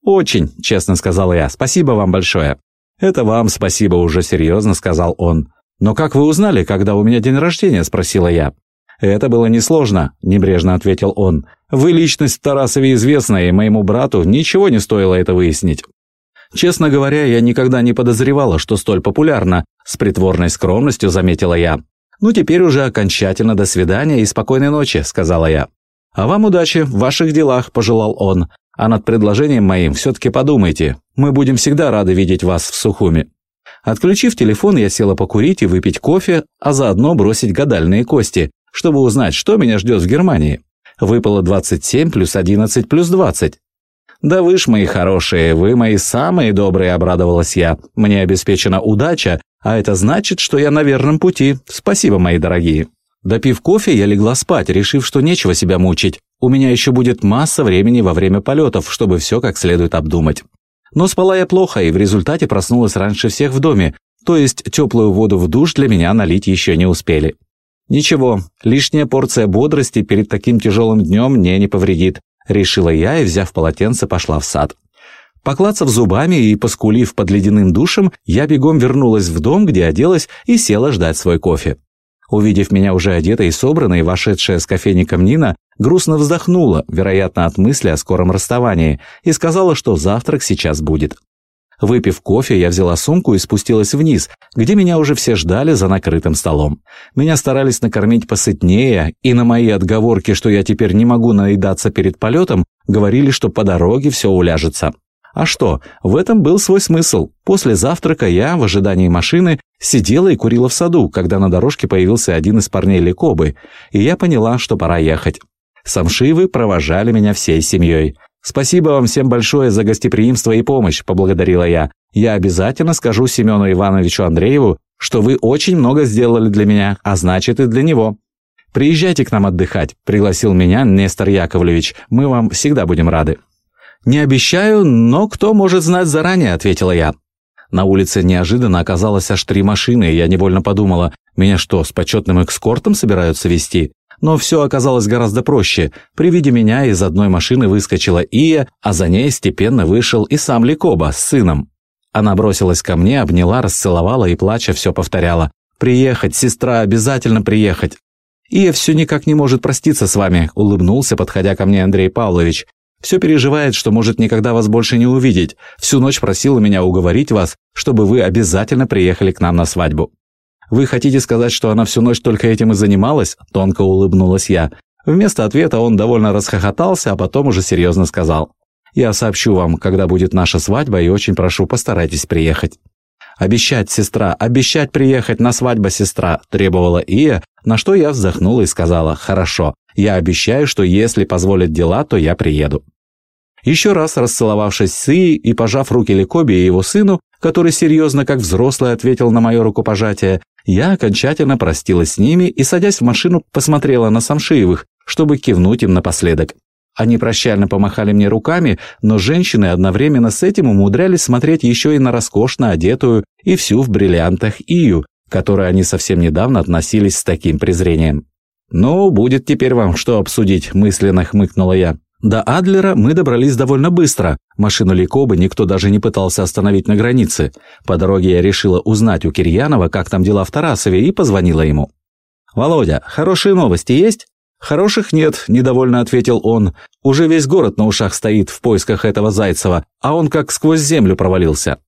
«Очень», — честно сказала я. «Спасибо вам большое». «Это вам спасибо», — уже серьезно сказал он. «Но как вы узнали, когда у меня день рождения?» — спросила я. «Это было несложно», — небрежно ответил он. «Вы личность в Тарасове известная, и моему брату ничего не стоило это выяснить». Честно говоря, я никогда не подозревала, что столь популярна, с притворной скромностью заметила я. «Ну теперь уже окончательно до свидания и спокойной ночи», — сказала я. «А вам удачи в ваших делах», — пожелал он. «А над предложением моим все-таки подумайте. Мы будем всегда рады видеть вас в Сухуми». Отключив телефон, я села покурить и выпить кофе, а заодно бросить гадальные кости, чтобы узнать, что меня ждет в Германии. Выпало 27 плюс 11 плюс 20. «Да вы ж мои хорошие, вы мои самые добрые», — обрадовалась я. «Мне обеспечена удача, а это значит, что я на верном пути. Спасибо, мои дорогие». Допив кофе, я легла спать, решив, что нечего себя мучить. У меня еще будет масса времени во время полетов, чтобы все как следует обдумать. Но спала я плохо, и в результате проснулась раньше всех в доме, то есть теплую воду в душ для меня налить еще не успели. Ничего, лишняя порция бодрости перед таким тяжелым днем мне не повредит. Решила я и, взяв полотенце, пошла в сад. Поклацав зубами и поскулив под ледяным душем, я бегом вернулась в дом, где оделась и села ждать свой кофе. Увидев меня уже одетой и собранной, вошедшая с кофейником Нина, грустно вздохнула, вероятно, от мысли о скором расставании, и сказала, что завтрак сейчас будет. Выпив кофе, я взяла сумку и спустилась вниз, где меня уже все ждали за накрытым столом. Меня старались накормить посытнее, и на мои отговорки, что я теперь не могу наедаться перед полетом, говорили, что по дороге все уляжется. А что, в этом был свой смысл. После завтрака я, в ожидании машины, сидела и курила в саду, когда на дорожке появился один из парней Лекобы, и я поняла, что пора ехать. Самшивы провожали меня всей семьей. «Спасибо вам всем большое за гостеприимство и помощь», – поблагодарила я. «Я обязательно скажу Семену Ивановичу Андрееву, что вы очень много сделали для меня, а значит и для него». «Приезжайте к нам отдыхать», – пригласил меня Нестор Яковлевич. «Мы вам всегда будем рады». «Не обещаю, но кто может знать заранее», – ответила я. На улице неожиданно оказалось аж три машины, и я невольно подумала, меня что, с почетным экскортом собираются вести? Но все оказалось гораздо проще. При виде меня из одной машины выскочила Ия, а за ней степенно вышел и сам Ликоба с сыном. Она бросилась ко мне, обняла, расцеловала и, плача, все повторяла. «Приехать, сестра, обязательно приехать!» «Ия все никак не может проститься с вами», — улыбнулся, подходя ко мне Андрей Павлович. «Все переживает, что может никогда вас больше не увидеть. Всю ночь просила меня уговорить вас, чтобы вы обязательно приехали к нам на свадьбу». «Вы хотите сказать, что она всю ночь только этим и занималась?» – тонко улыбнулась я. Вместо ответа он довольно расхохотался, а потом уже серьезно сказал. Я сообщу вам, когда будет наша свадьба, и очень прошу, постарайтесь приехать». «Обещать, сестра, обещать приехать на свадьбу, сестра», – требовала Ия, на что я вздохнула и сказала «Хорошо, я обещаю, что если позволят дела, то я приеду». Еще раз расцеловавшись с Ией и пожав руки Ликоби и его сыну, который серьезно, как взрослый, ответил на мое рукопожатие, я окончательно простилась с ними и, садясь в машину, посмотрела на Самшиевых, чтобы кивнуть им напоследок. Они прощально помахали мне руками, но женщины одновременно с этим умудрялись смотреть еще и на роскошно одетую и всю в бриллиантах Ию, которой они совсем недавно относились с таким презрением. «Ну, будет теперь вам что обсудить», – мысленно хмыкнула я. До Адлера мы добрались довольно быстро. Машину Ликобы никто даже не пытался остановить на границе. По дороге я решила узнать у Кирьянова, как там дела в Тарасове, и позвонила ему. «Володя, хорошие новости есть?» «Хороших нет», – недовольно ответил он. «Уже весь город на ушах стоит в поисках этого Зайцева, а он как сквозь землю провалился».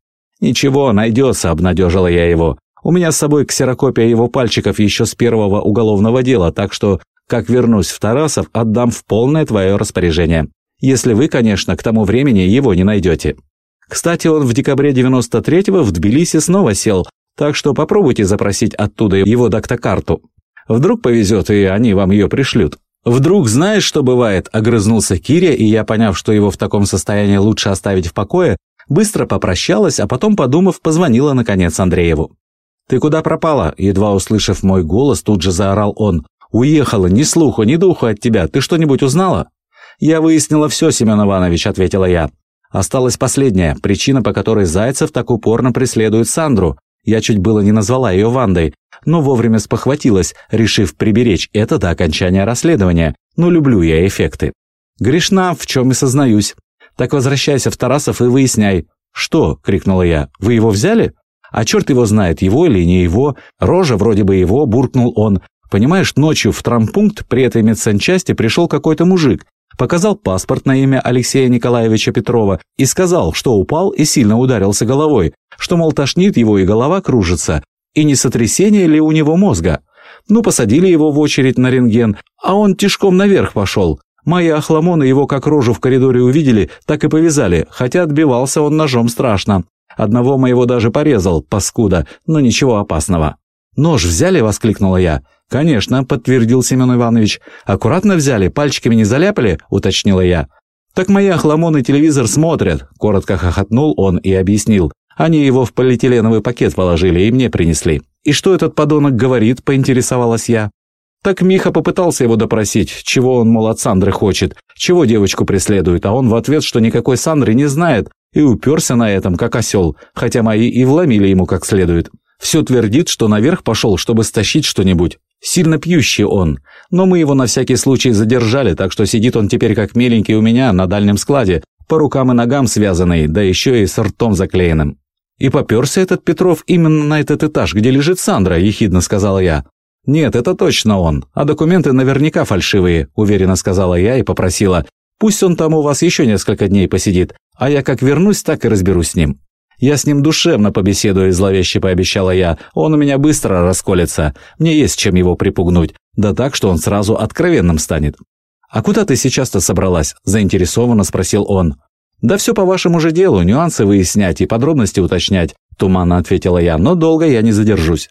«Ничего, найдется», – обнадежила я его. «У меня с собой ксерокопия его пальчиков еще с первого уголовного дела, так что, как вернусь в Тарасов, отдам в полное твое распоряжение. Если вы, конечно, к тому времени его не найдете». Кстати, он в декабре 93-го в Тбилиси снова сел, так что попробуйте запросить оттуда его дактокарту. Вдруг повезет, и они вам ее пришлют. «Вдруг знаешь, что бывает?» – огрызнулся Киря, и я, поняв, что его в таком состоянии лучше оставить в покое, быстро попрощалась, а потом, подумав, позвонила, наконец, Андрееву. «Ты куда пропала?» – едва услышав мой голос, тут же заорал он. «Уехала, ни слуху, ни духу от тебя. Ты что-нибудь узнала?» «Я выяснила все, Семен Иванович», – ответила я. Осталась последняя, причина, по которой Зайцев так упорно преследует Сандру. Я чуть было не назвала ее Вандой, но вовремя спохватилась, решив приберечь это до окончания расследования. Но люблю я эффекты. Грешна, в чем и сознаюсь. Так возвращайся в Тарасов и выясняй. «Что?» – крикнула я. «Вы его взяли?» «А черт его знает, его или не его. Рожа вроде бы его», – буркнул он. «Понимаешь, ночью в трампункт при этой медсанчасти пришел какой-то мужик, показал паспорт на имя Алексея Николаевича Петрова и сказал, что упал и сильно ударился головой, что, мол, тошнит его и голова кружится, и не сотрясение ли у него мозга? Ну, посадили его в очередь на рентген, а он тишком наверх пошел. Мои охламоны его как рожу в коридоре увидели, так и повязали, хотя отбивался он ножом страшно. Одного моего даже порезал, паскуда, но ничего опасного. «Нож взяли?» – воскликнула я. «Конечно», – подтвердил Семен Иванович. «Аккуратно взяли, пальчиками не заляпали?» – уточнила я. «Так мои охламоны телевизор смотрят», – коротко хохотнул он и объяснил. Они его в полиэтиленовый пакет положили и мне принесли. И что этот подонок говорит, поинтересовалась я. Так Миха попытался его допросить, чего он, мол, от Сандры хочет, чего девочку преследует, а он в ответ, что никакой Сандры не знает, и уперся на этом, как осел, хотя мои и вломили ему как следует. Все твердит, что наверх пошел, чтобы стащить что-нибудь. Сильно пьющий он. Но мы его на всякий случай задержали, так что сидит он теперь как миленький у меня на дальнем складе, по рукам и ногам связанный, да еще и с ртом заклеенным. «И попёрся этот Петров именно на этот этаж, где лежит Сандра», – ехидно сказала я. «Нет, это точно он, а документы наверняка фальшивые», – уверенно сказала я и попросила. «Пусть он там у вас еще несколько дней посидит, а я как вернусь, так и разберусь с ним». «Я с ним душевно побеседую», – зловеще пообещала я. «Он у меня быстро расколется. Мне есть чем его припугнуть. Да так, что он сразу откровенным станет». «А куда ты сейчас-то собралась?» – заинтересованно спросил он. «Да все по вашему же делу, нюансы выяснять и подробности уточнять», – туманно ответила я, – «но долго я не задержусь».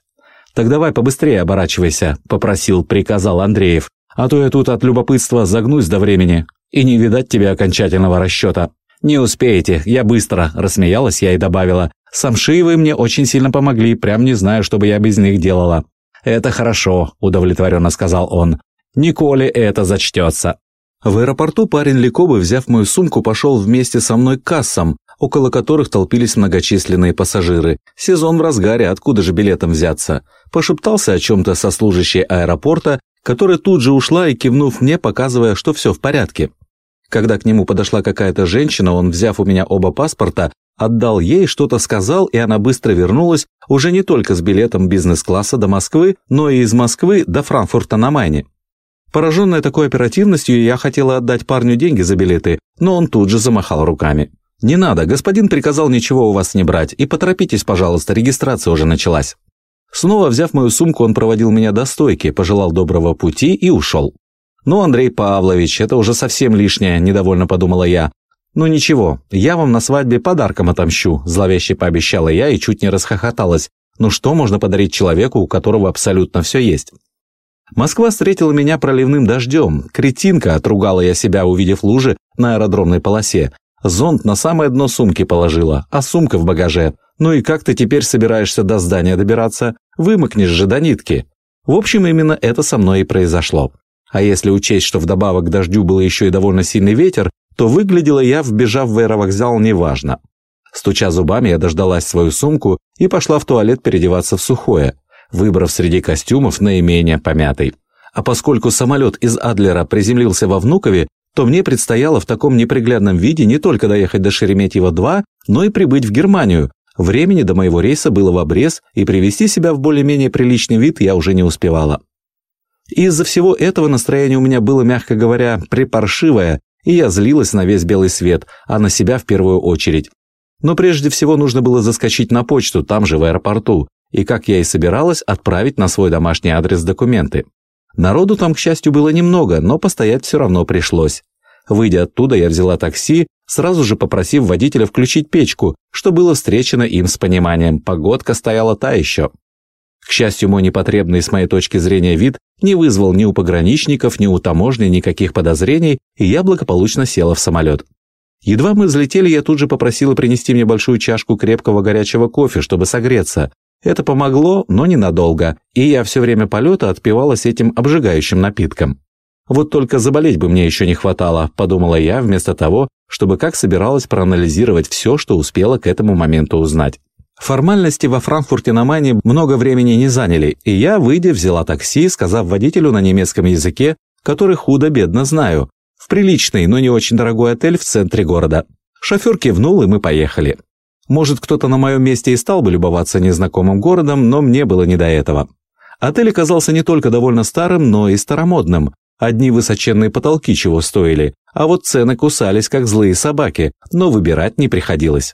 «Так давай побыстрее оборачивайся», – попросил, приказал Андреев. «А то я тут от любопытства загнусь до времени, и не видать тебе окончательного расчета». «Не успеете, я быстро», – рассмеялась я и добавила. «Самшиевы мне очень сильно помогли, прям не знаю, что бы я без них делала». «Это хорошо», – удовлетворенно сказал он. «Николе это зачтется». В аэропорту парень Ликобы, взяв мою сумку, пошел вместе со мной к кассам, около которых толпились многочисленные пассажиры. Сезон в разгаре, откуда же билетом взяться? Пошептался о чем-то со служащей аэропорта, которая тут же ушла и кивнув мне, показывая, что все в порядке. Когда к нему подошла какая-то женщина, он, взяв у меня оба паспорта, отдал ей, что-то сказал, и она быстро вернулась, уже не только с билетом бизнес-класса до Москвы, но и из Москвы до Франкфурта на Майне. Пораженная такой оперативностью, я хотела отдать парню деньги за билеты, но он тут же замахал руками. «Не надо, господин приказал ничего у вас не брать, и поторопитесь, пожалуйста, регистрация уже началась». Снова взяв мою сумку, он проводил меня до стойки, пожелал доброго пути и ушел. «Ну, Андрей Павлович, это уже совсем лишнее», – недовольно подумала я. «Ну ничего, я вам на свадьбе подарком отомщу», – зловеще пообещала я и чуть не расхохоталась. «Ну что можно подарить человеку, у которого абсолютно все есть?» Москва встретила меня проливным дождем. Кретинка, отругала я себя, увидев лужи на аэродромной полосе. Зонт на самое дно сумки положила, а сумка в багаже. Ну и как ты теперь собираешься до здания добираться? Вымокнешь же до нитки. В общем, именно это со мной и произошло. А если учесть, что вдобавок к дождю был еще и довольно сильный ветер, то выглядела я, вбежав в аэровокзал, неважно. Стуча зубами, я дождалась свою сумку и пошла в туалет переодеваться в сухое, выбрав среди костюмов наименее помятый. А поскольку самолет из Адлера приземлился во Внукове, то мне предстояло в таком неприглядном виде не только доехать до Шереметьево-2, но и прибыть в Германию. Времени до моего рейса было в обрез, и привести себя в более-менее приличный вид я уже не успевала. Из-за всего этого настроение у меня было, мягко говоря, припаршивое, и я злилась на весь белый свет, а на себя в первую очередь. Но прежде всего нужно было заскочить на почту, там же в аэропорту, и, как я и собиралась, отправить на свой домашний адрес документы. Народу там, к счастью, было немного, но постоять все равно пришлось. Выйдя оттуда, я взяла такси, сразу же попросив водителя включить печку, что было встречено им с пониманием, погодка стояла та еще. К счастью, мой непотребный с моей точки зрения вид не вызвал ни у пограничников, ни у таможни никаких подозрений, и я благополучно села в самолет. Едва мы взлетели, я тут же попросила принести мне большую чашку крепкого горячего кофе, чтобы согреться. Это помогло, но ненадолго, и я все время полета отпивалась этим обжигающим напитком. Вот только заболеть бы мне еще не хватало, подумала я, вместо того, чтобы как собиралась проанализировать все, что успела к этому моменту узнать. Формальности во Франкфурте на Майне много времени не заняли, и я, выйдя, взяла такси, сказав водителю на немецком языке, который худо-бедно знаю, в приличный, но не очень дорогой отель в центре города. Шофер кивнул, и мы поехали. Может, кто-то на моем месте и стал бы любоваться незнакомым городом, но мне было не до этого. Отель оказался не только довольно старым, но и старомодным. Одни высоченные потолки чего стоили, а вот цены кусались, как злые собаки, но выбирать не приходилось.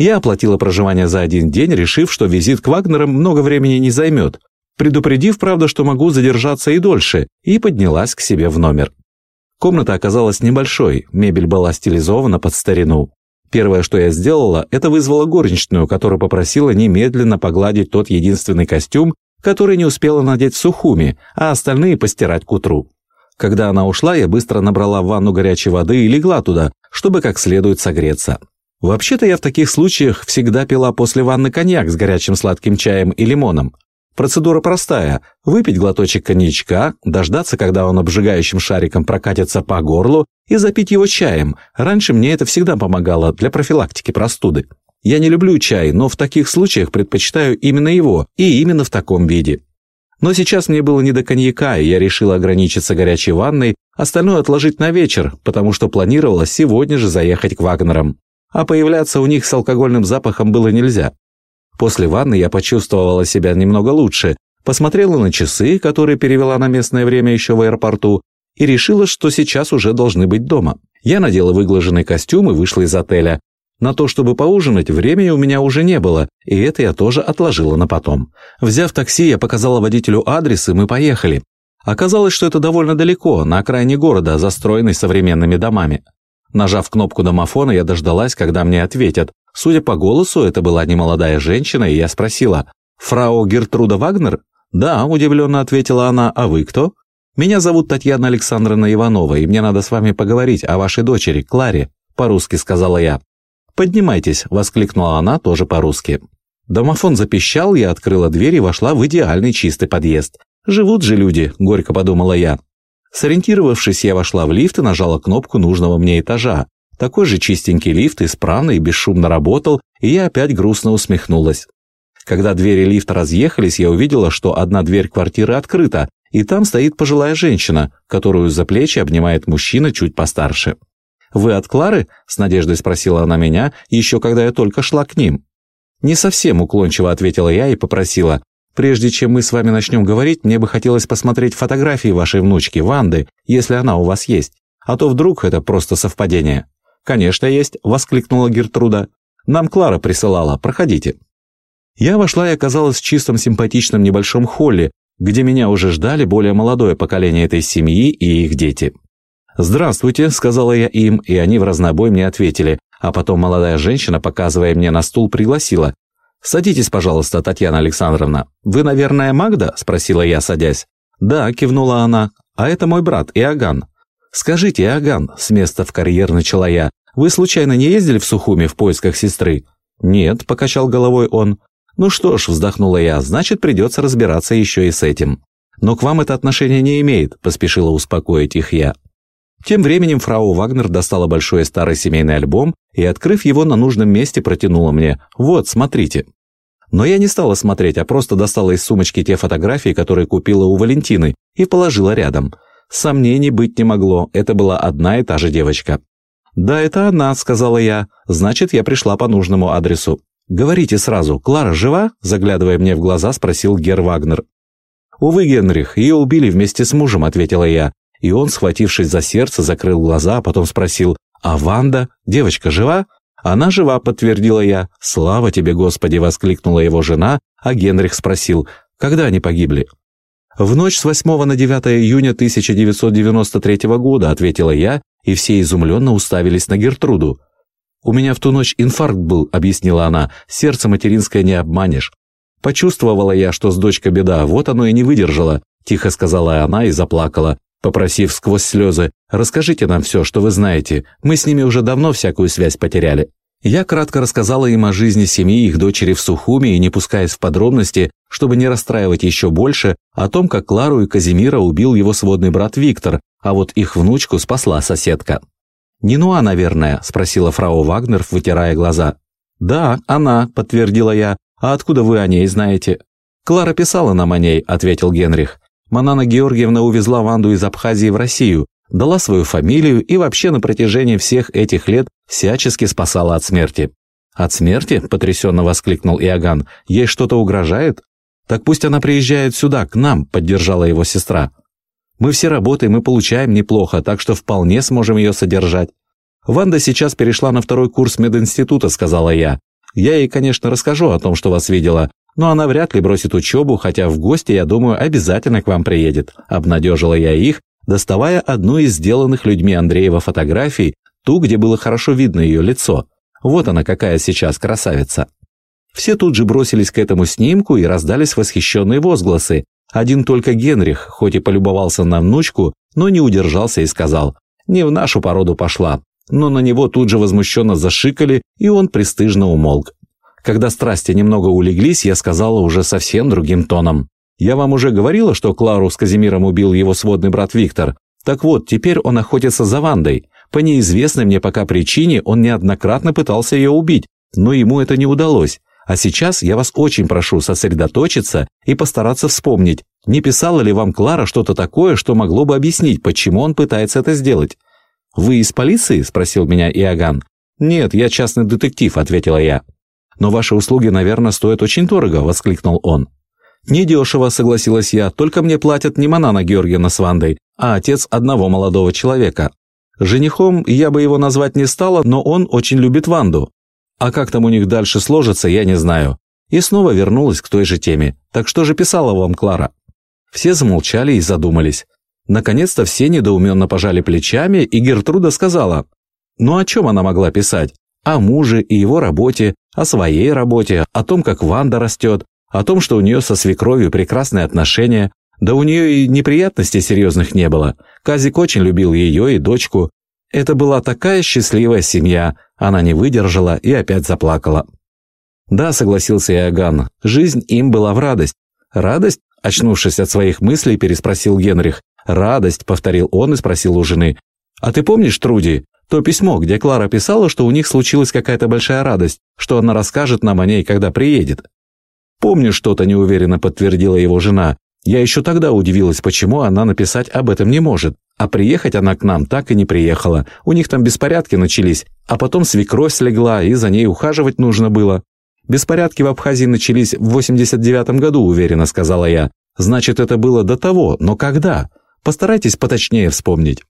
Я оплатила проживание за один день, решив, что визит к Вагнерам много времени не займет, предупредив, правда, что могу задержаться и дольше, и поднялась к себе в номер. Комната оказалась небольшой, мебель была стилизована под старину. Первое, что я сделала, это вызвала горничную, которая попросила немедленно погладить тот единственный костюм, который не успела надеть Сухуми, а остальные постирать к утру. Когда она ушла, я быстро набрала в ванну горячей воды и легла туда, чтобы как следует согреться. Вообще-то я в таких случаях всегда пила после ванны коньяк с горячим сладким чаем и лимоном. Процедура простая – выпить глоточек коньячка, дождаться, когда он обжигающим шариком прокатится по горлу, и запить его чаем. Раньше мне это всегда помогало для профилактики простуды. Я не люблю чай, но в таких случаях предпочитаю именно его, и именно в таком виде. Но сейчас мне было не до коньяка, и я решила ограничиться горячей ванной, остальное отложить на вечер, потому что планировала сегодня же заехать к Вагнерам а появляться у них с алкогольным запахом было нельзя. После ванны я почувствовала себя немного лучше, посмотрела на часы, которые перевела на местное время еще в аэропорту, и решила, что сейчас уже должны быть дома. Я надела выглаженный костюм и вышла из отеля. На то, чтобы поужинать, времени у меня уже не было, и это я тоже отложила на потом. Взяв такси, я показала водителю адрес, и мы поехали. Оказалось, что это довольно далеко, на окраине города, застроенный современными домами. Нажав кнопку домофона, я дождалась, когда мне ответят. Судя по голосу, это была немолодая женщина, и я спросила, «Фрау Гертруда Вагнер?» «Да», – удивленно ответила она, «а вы кто?» «Меня зовут Татьяна Александровна Иванова, и мне надо с вами поговорить о вашей дочери, Кларе», – по-русски сказала я. «Поднимайтесь», – воскликнула она тоже по-русски. Домофон запищал, я открыла дверь и вошла в идеальный чистый подъезд. «Живут же люди», – горько подумала я. Сориентировавшись, я вошла в лифт и нажала кнопку нужного мне этажа. Такой же чистенький лифт исправно и бесшумно работал, и я опять грустно усмехнулась. Когда двери лифта разъехались, я увидела, что одна дверь квартиры открыта, и там стоит пожилая женщина, которую за плечи обнимает мужчина чуть постарше. «Вы от Клары?» – с надеждой спросила она меня, еще когда я только шла к ним. «Не совсем уклончиво», – ответила я и попросила. Прежде чем мы с вами начнем говорить, мне бы хотелось посмотреть фотографии вашей внучки, Ванды, если она у вас есть. А то вдруг это просто совпадение». «Конечно есть», — воскликнула Гертруда. «Нам Клара присылала, проходите». Я вошла и оказалась в чистом симпатичном небольшом холле, где меня уже ждали более молодое поколение этой семьи и их дети. «Здравствуйте», — сказала я им, и они в разнобой мне ответили, а потом молодая женщина, показывая мне на стул, пригласила. «Садитесь, пожалуйста, Татьяна Александровна. Вы, наверное, Магда?» – спросила я, садясь. «Да», – кивнула она. «А это мой брат, Иоганн». «Скажите, Иоганн», – с места в карьер начала я, «вы случайно не ездили в Сухуми в поисках сестры?» «Нет», – покачал головой он. «Ну что ж», – вздохнула я, – «значит, придется разбираться еще и с этим». «Но к вам это отношение не имеет», – поспешила успокоить их я. Тем временем фрау Вагнер достала большой старый семейный альбом и, открыв его на нужном месте, протянула мне «Вот, смотрите». Но я не стала смотреть, а просто достала из сумочки те фотографии, которые купила у Валентины, и положила рядом. Сомнений быть не могло, это была одна и та же девочка. «Да, это она», — сказала я. «Значит, я пришла по нужному адресу». «Говорите сразу, Клара жива?» — заглядывая мне в глаза, спросил Гер Вагнер. «Увы, Генрих, ее убили вместе с мужем», — ответила я. И он, схватившись за сердце, закрыл глаза, а потом спросил, «А Ванда? Девочка жива?» «Она жива», — подтвердила я. «Слава тебе, Господи!» — воскликнула его жена, а Генрих спросил, «Когда они погибли?» «В ночь с 8 на 9 июня 1993 года», — ответила я, и все изумленно уставились на Гертруду. «У меня в ту ночь инфаркт был», — объяснила она, «сердце материнское не обманешь». Почувствовала я, что с дочкой беда, вот оно и не выдержало, тихо сказала она и заплакала попросив сквозь слезы «Расскажите нам все, что вы знаете, мы с ними уже давно всякую связь потеряли». Я кратко рассказала им о жизни семьи их дочери в Сухуме и не пускаясь в подробности, чтобы не расстраивать еще больше, о том, как Клару и Казимира убил его сводный брат Виктор, а вот их внучку спасла соседка. «Не Нуа, наверное?» – спросила фрау Вагнер, вытирая глаза. «Да, она», – подтвердила я. «А откуда вы о ней знаете?» «Клара писала нам о ней», – ответил Генрих. Манана Георгиевна увезла Ванду из Абхазии в Россию, дала свою фамилию и вообще на протяжении всех этих лет всячески спасала от смерти. «От смерти?» – потрясенно воскликнул Иоганн. «Ей что-то угрожает?» «Так пусть она приезжает сюда, к нам», – поддержала его сестра. «Мы все работаем и получаем неплохо, так что вполне сможем ее содержать». «Ванда сейчас перешла на второй курс мединститута», – сказала я. «Я ей, конечно, расскажу о том, что вас видела, но она вряд ли бросит учебу, хотя в гости, я думаю, обязательно к вам приедет», – обнадежила я их, доставая одну из сделанных людьми Андреева фотографий, ту, где было хорошо видно ее лицо. Вот она какая сейчас красавица. Все тут же бросились к этому снимку и раздались восхищенные возгласы. Один только Генрих, хоть и полюбовался на внучку, но не удержался и сказал «Не в нашу породу пошла». Но на него тут же возмущенно зашикали, и он престижно умолк. Когда страсти немного улеглись, я сказала уже совсем другим тоном. «Я вам уже говорила, что Клару с Казимиром убил его сводный брат Виктор. Так вот, теперь он охотится за Вандой. По неизвестной мне пока причине он неоднократно пытался ее убить, но ему это не удалось. А сейчас я вас очень прошу сосредоточиться и постараться вспомнить, не писала ли вам Клара что-то такое, что могло бы объяснить, почему он пытается это сделать. «Вы из полиции?» – спросил меня Иоганн. «Нет, я частный детектив», – ответила я. «Но ваши услуги, наверное, стоят очень дорого», – воскликнул он. «Недешево», – согласилась я, – «только мне платят не Манана Георгиевна с Вандой, а отец одного молодого человека. Женихом я бы его назвать не стала, но он очень любит Ванду. А как там у них дальше сложится, я не знаю». И снова вернулась к той же теме. «Так что же писала вам Клара?» Все замолчали и задумались. Наконец-то все недоуменно пожали плечами, и Гертруда сказала, «Ну о чем она могла писать? О муже и его работе, о своей работе, о том, как Ванда растет, о том, что у нее со свекровью прекрасные отношения, да у нее и неприятностей серьезных не было. Казик очень любил ее и дочку. Это была такая счастливая семья, она не выдержала и опять заплакала. Да, согласился Иоганн, жизнь им была в радость. Радость? Очнувшись от своих мыслей, переспросил Генрих. «Радость», — повторил он и спросил у жены. «А ты помнишь, Труди, то письмо, где Клара писала, что у них случилась какая-то большая радость, что она расскажет нам о ней, когда приедет. «Помню что-то», – неуверенно подтвердила его жена. «Я еще тогда удивилась, почему она написать об этом не может. А приехать она к нам так и не приехала. У них там беспорядки начались, а потом свекровь слегла, и за ней ухаживать нужно было». «Беспорядки в Абхазии начались в 89-м году», – уверенно сказала я. «Значит, это было до того, но когда? Постарайтесь поточнее вспомнить».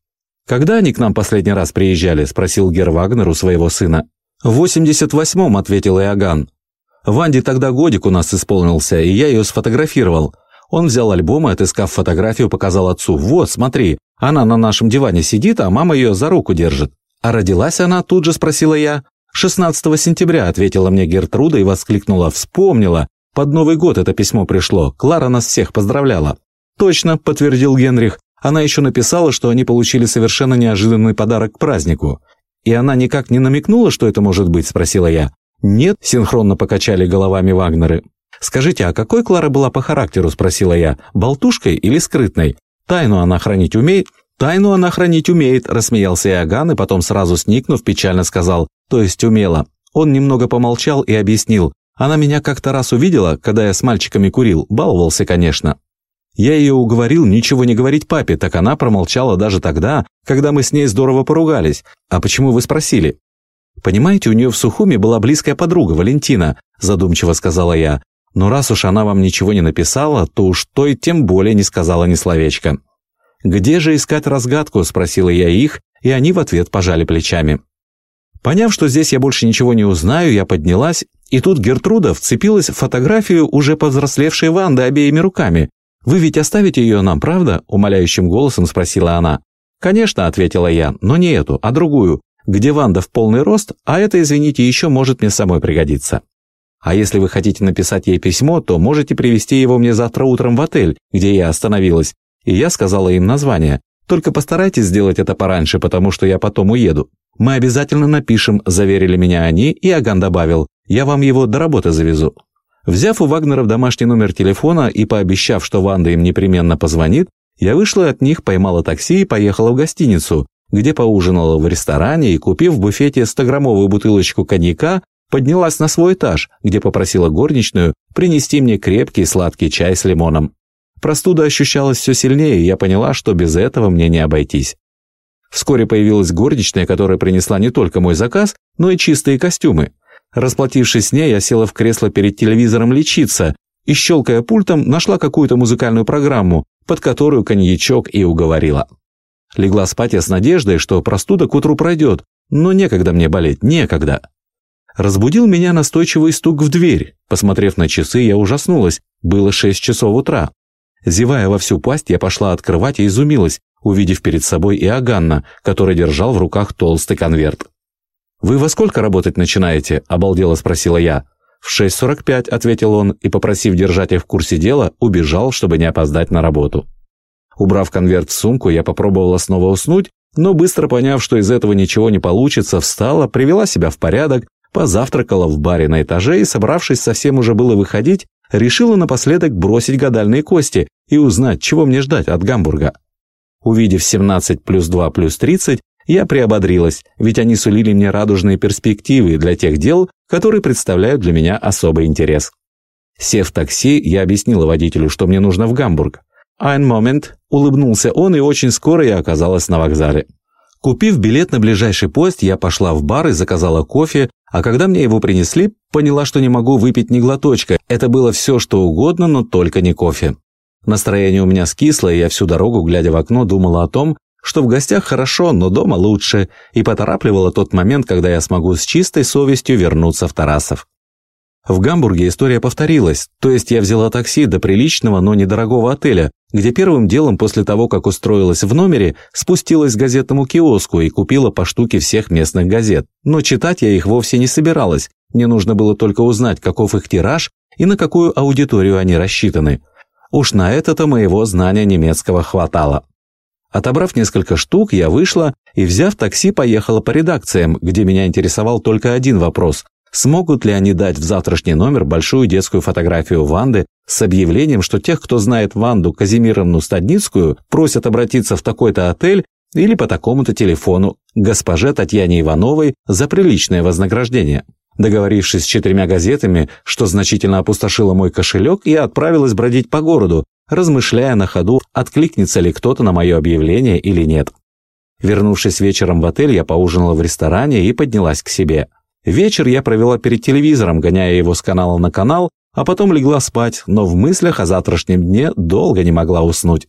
«Когда они к нам последний раз приезжали?» – спросил Гер Вагнер у своего сына. «В 88-м», – ответил Иоганн. «Ванде тогда годик у нас исполнился, и я ее сфотографировал. Он взял альбом и, отыскав фотографию, показал отцу. «Вот, смотри, Она на нашем диване сидит, а мама ее за руку держит. А родилась она, тут же спросила я. 16 сентября, ответила мне Гертруда и воскликнула. Вспомнила. Под Новый год это письмо пришло. Клара нас всех поздравляла. Точно, подтвердил Генрих. Она еще написала, что они получили совершенно неожиданный подарок к празднику. «И она никак не намекнула, что это может быть?» – спросила я. «Нет», – синхронно покачали головами Вагнеры. «Скажите, а какой Клара была по характеру?» – спросила я. «Болтушкой или скрытной? Тайну она хранить умеет?» «Тайну она хранить умеет», – рассмеялся Иоганн и потом сразу сникнув, печально сказал. «То есть умела». Он немного помолчал и объяснил. «Она меня как-то раз увидела, когда я с мальчиками курил. Баловался, конечно. Я ее уговорил ничего не говорить папе, так она промолчала даже тогда, когда мы с ней здорово поругались. А почему вы спросили? Понимаете, у нее в Сухуме была близкая подруга, Валентина, задумчиво сказала я. Но раз уж она вам ничего не написала, то уж той тем более не сказала ни словечка. «Где же искать разгадку?» – спросила я их, и они в ответ пожали плечами. Поняв, что здесь я больше ничего не узнаю, я поднялась, и тут Гертруда вцепилась в фотографию уже повзрослевшей Ванды обеими руками, «Вы ведь оставите ее нам, правда?» – умоляющим голосом спросила она. «Конечно», – ответила я, – «но не эту, а другую, где Ванда в полный рост, а это, извините, еще может мне самой пригодиться. А если вы хотите написать ей письмо, то можете привезти его мне завтра утром в отель, где я остановилась». И я сказала им название. «Только постарайтесь сделать это пораньше, потому что я потом уеду». «Мы обязательно напишем», – заверили меня они, и Аган добавил. «Я вам его до работы завезу». Взяв у Вагнеров домашний номер телефона и пообещав, что Ванда им непременно позвонит, я вышла от них, поймала такси и поехала в гостиницу, где поужинала в ресторане и, купив в буфете 100-граммовую бутылочку коньяка, поднялась на свой этаж, где попросила горничную принести мне крепкий сладкий чай с лимоном. Простуда ощущалась все сильнее, и я поняла, что без этого мне не обойтись. Вскоре появилась горничная, которая принесла не только мой заказ, но и чистые костюмы. Расплатившись с ней, я села в кресло перед телевизором лечиться и, щелкая пультом, нашла какую-то музыкальную программу, под которую коньячок и уговорила. Легла спать я с надеждой, что простуда к утру пройдет, но некогда мне болеть, некогда. Разбудил меня настойчивый стук в дверь. Посмотрев на часы, я ужаснулась. Было шесть часов утра. Зевая во всю пасть, я пошла открывать и изумилась, увидев перед собой Иоганна, который держал в руках толстый конверт. «Вы во сколько работать начинаете?» – обалдело спросила я. «В 6.45», – ответил он, и, попросив держать их в курсе дела, убежал, чтобы не опоздать на работу. Убрав конверт в сумку, я попробовала снова уснуть, но быстро поняв, что из этого ничего не получится, встала, привела себя в порядок, позавтракала в баре на этаже и, собравшись совсем уже было выходить, решила напоследок бросить гадальные кости и узнать, чего мне ждать от Гамбурга. Увидев 17 плюс 2 плюс 30, я приободрилась, ведь они сулили мне радужные перспективы для тех дел, которые представляют для меня особый интерес. Сев в такси, я объяснила водителю, что мне нужно в Гамбург. «Ein момент», – улыбнулся он, и очень скоро я оказалась на вокзале. Купив билет на ближайший поезд, я пошла в бар и заказала кофе, а когда мне его принесли, поняла, что не могу выпить ни глоточка. Это было все, что угодно, но только не кофе. Настроение у меня скисло, и я всю дорогу, глядя в окно, думала о том, что в гостях хорошо, но дома лучше, и поторапливала тот момент, когда я смогу с чистой совестью вернуться в Тарасов. В Гамбурге история повторилась, то есть я взяла такси до приличного, но недорогого отеля, где первым делом после того, как устроилась в номере, спустилась к газетному киоску и купила по штуке всех местных газет. Но читать я их вовсе не собиралась, мне нужно было только узнать, каков их тираж и на какую аудиторию они рассчитаны. Уж на это-то моего знания немецкого хватало. Отобрав несколько штук, я вышла и, взяв такси, поехала по редакциям, где меня интересовал только один вопрос. Смогут ли они дать в завтрашний номер большую детскую фотографию Ванды с объявлением, что тех, кто знает Ванду Казимировну Стадницкую, просят обратиться в такой-то отель или по такому-то телефону госпоже Татьяне Ивановой за приличное вознаграждение. Договорившись с четырьмя газетами, что значительно опустошило мой кошелек, я отправилась бродить по городу, размышляя на ходу, откликнется ли кто-то на мое объявление или нет. Вернувшись вечером в отель, я поужинала в ресторане и поднялась к себе. Вечер я провела перед телевизором, гоняя его с канала на канал, а потом легла спать, но в мыслях о завтрашнем дне долго не могла уснуть.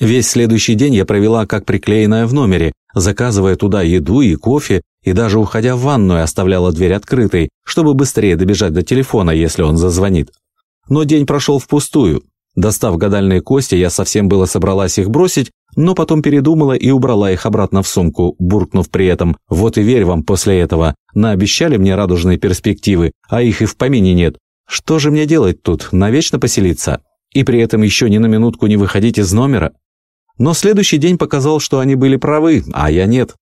Весь следующий день я провела как приклеенная в номере, заказывая туда еду и кофе, и даже уходя в ванную оставляла дверь открытой, чтобы быстрее добежать до телефона, если он зазвонит. Но день прошел впустую. Достав гадальные кости, я совсем было собралась их бросить, но потом передумала и убрала их обратно в сумку, буркнув при этом «Вот и верь вам после этого, наобещали мне радужные перспективы, а их и в помине нет. Что же мне делать тут, навечно поселиться? И при этом еще ни на минутку не выходить из номера?» Но следующий день показал, что они были правы, а я нет.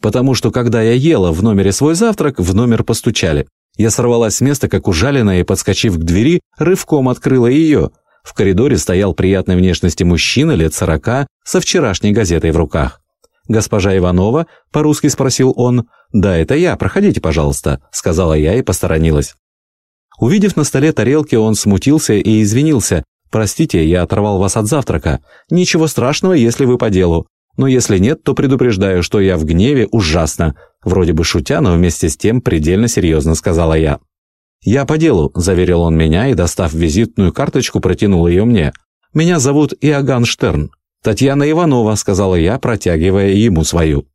Потому что когда я ела в номере свой завтрак, в номер постучали. Я сорвалась с места, как ужаленная, и, подскочив к двери, рывком открыла ее – в коридоре стоял приятной внешности мужчина лет сорока со вчерашней газетой в руках. «Госпожа Иванова?» – по-русски спросил он. «Да, это я, проходите, пожалуйста», – сказала я и посторонилась. Увидев на столе тарелки, он смутился и извинился. «Простите, я оторвал вас от завтрака. Ничего страшного, если вы по делу. Но если нет, то предупреждаю, что я в гневе ужасно». Вроде бы шутя, но вместе с тем предельно серьезно сказала я. «Я по делу», – заверил он меня и, достав визитную карточку, протянул ее мне. «Меня зовут Иоганн Штерн». «Татьяна Иванова», – сказала я, протягивая ему свою.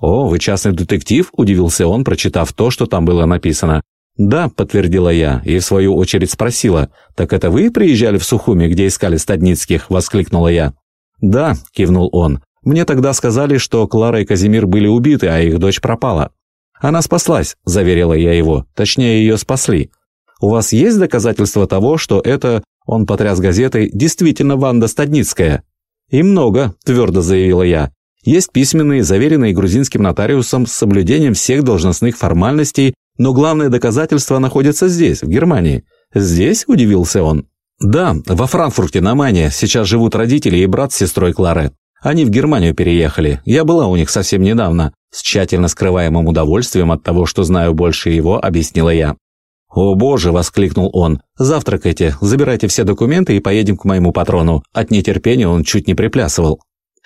«О, вы частный детектив?» – удивился он, прочитав то, что там было написано. «Да», – подтвердила я, и в свою очередь спросила. «Так это вы приезжали в Сухуми, где искали Стадницких?» – воскликнула я. «Да», – кивнул он. «Мне тогда сказали, что Клара и Казимир были убиты, а их дочь пропала. «Она спаслась», – заверила я его. «Точнее, ее спасли. У вас есть доказательства того, что это, он потряс газетой, действительно Ванда Стадницкая?» «И много», – твердо заявила я. «Есть письменные, заверенные грузинским нотариусом с соблюдением всех должностных формальностей, но главное доказательство находится здесь, в Германии». «Здесь?» – удивился он. «Да, во Франкфурте на Мане. Сейчас живут родители и брат с сестрой Клары. Они в Германию переехали. Я была у них совсем недавно. С тщательно скрываемым удовольствием от того, что знаю больше его, объяснила я. «О боже!» – воскликнул он. «Завтракайте, забирайте все документы и поедем к моему патрону». От нетерпения он чуть не приплясывал.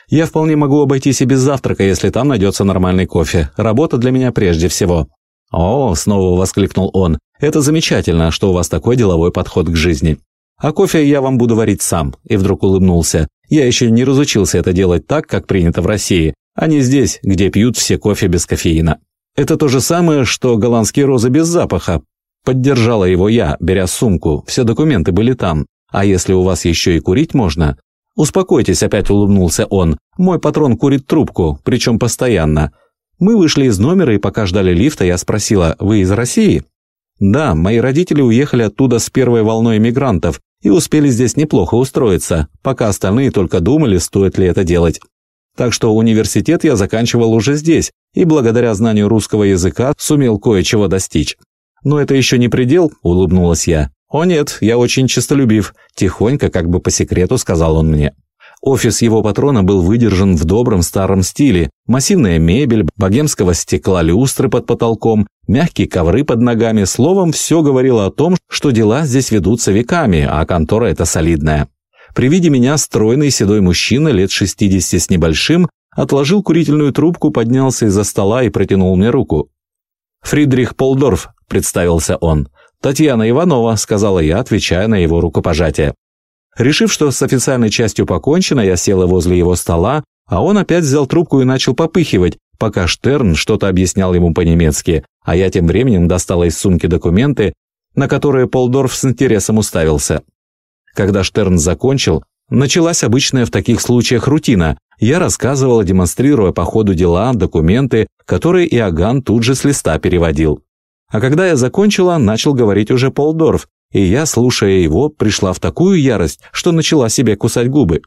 «Я вполне могу обойтись и без завтрака, если там найдется нормальный кофе. Работа для меня прежде всего». «О!» – снова воскликнул он. «Это замечательно, что у вас такой деловой подход к жизни. А кофе я вам буду варить сам». И вдруг улыбнулся. «Я еще не разучился это делать так, как принято в России а не здесь, где пьют все кофе без кофеина. Это то же самое, что голландские розы без запаха. Поддержала его я, беря сумку, все документы были там. А если у вас еще и курить можно? Успокойтесь, опять улыбнулся он. Мой патрон курит трубку, причем постоянно. Мы вышли из номера, и пока ждали лифта, я спросила, вы из России? Да, мои родители уехали оттуда с первой волной мигрантов и успели здесь неплохо устроиться, пока остальные только думали, стоит ли это делать. Так что университет я заканчивал уже здесь, и благодаря знанию русского языка сумел кое-чего достичь. «Но это еще не предел», – улыбнулась я. «О нет, я очень честолюбив», – тихонько, как бы по секрету сказал он мне. Офис его патрона был выдержан в добром старом стиле. Массивная мебель, богемского стекла люстры под потолком, мягкие ковры под ногами. Словом, все говорило о том, что дела здесь ведутся веками, а контора эта солидная. При виде меня стройный седой мужчина лет 60 с небольшим отложил курительную трубку, поднялся из-за стола и протянул мне руку. «Фридрих Полдорф», – представился он. «Татьяна Иванова», – сказала я, отвечая на его рукопожатие. Решив, что с официальной частью покончено, я села возле его стола, а он опять взял трубку и начал попыхивать, пока Штерн что-то объяснял ему по-немецки, а я тем временем достала из сумки документы, на которые Полдорф с интересом уставился. Когда Штерн закончил, началась обычная в таких случаях рутина. Я рассказывала, демонстрируя по ходу дела, документы, которые Иоганн тут же с листа переводил. А когда я закончила, начал говорить уже Полдорф, и я, слушая его, пришла в такую ярость, что начала себе кусать губы.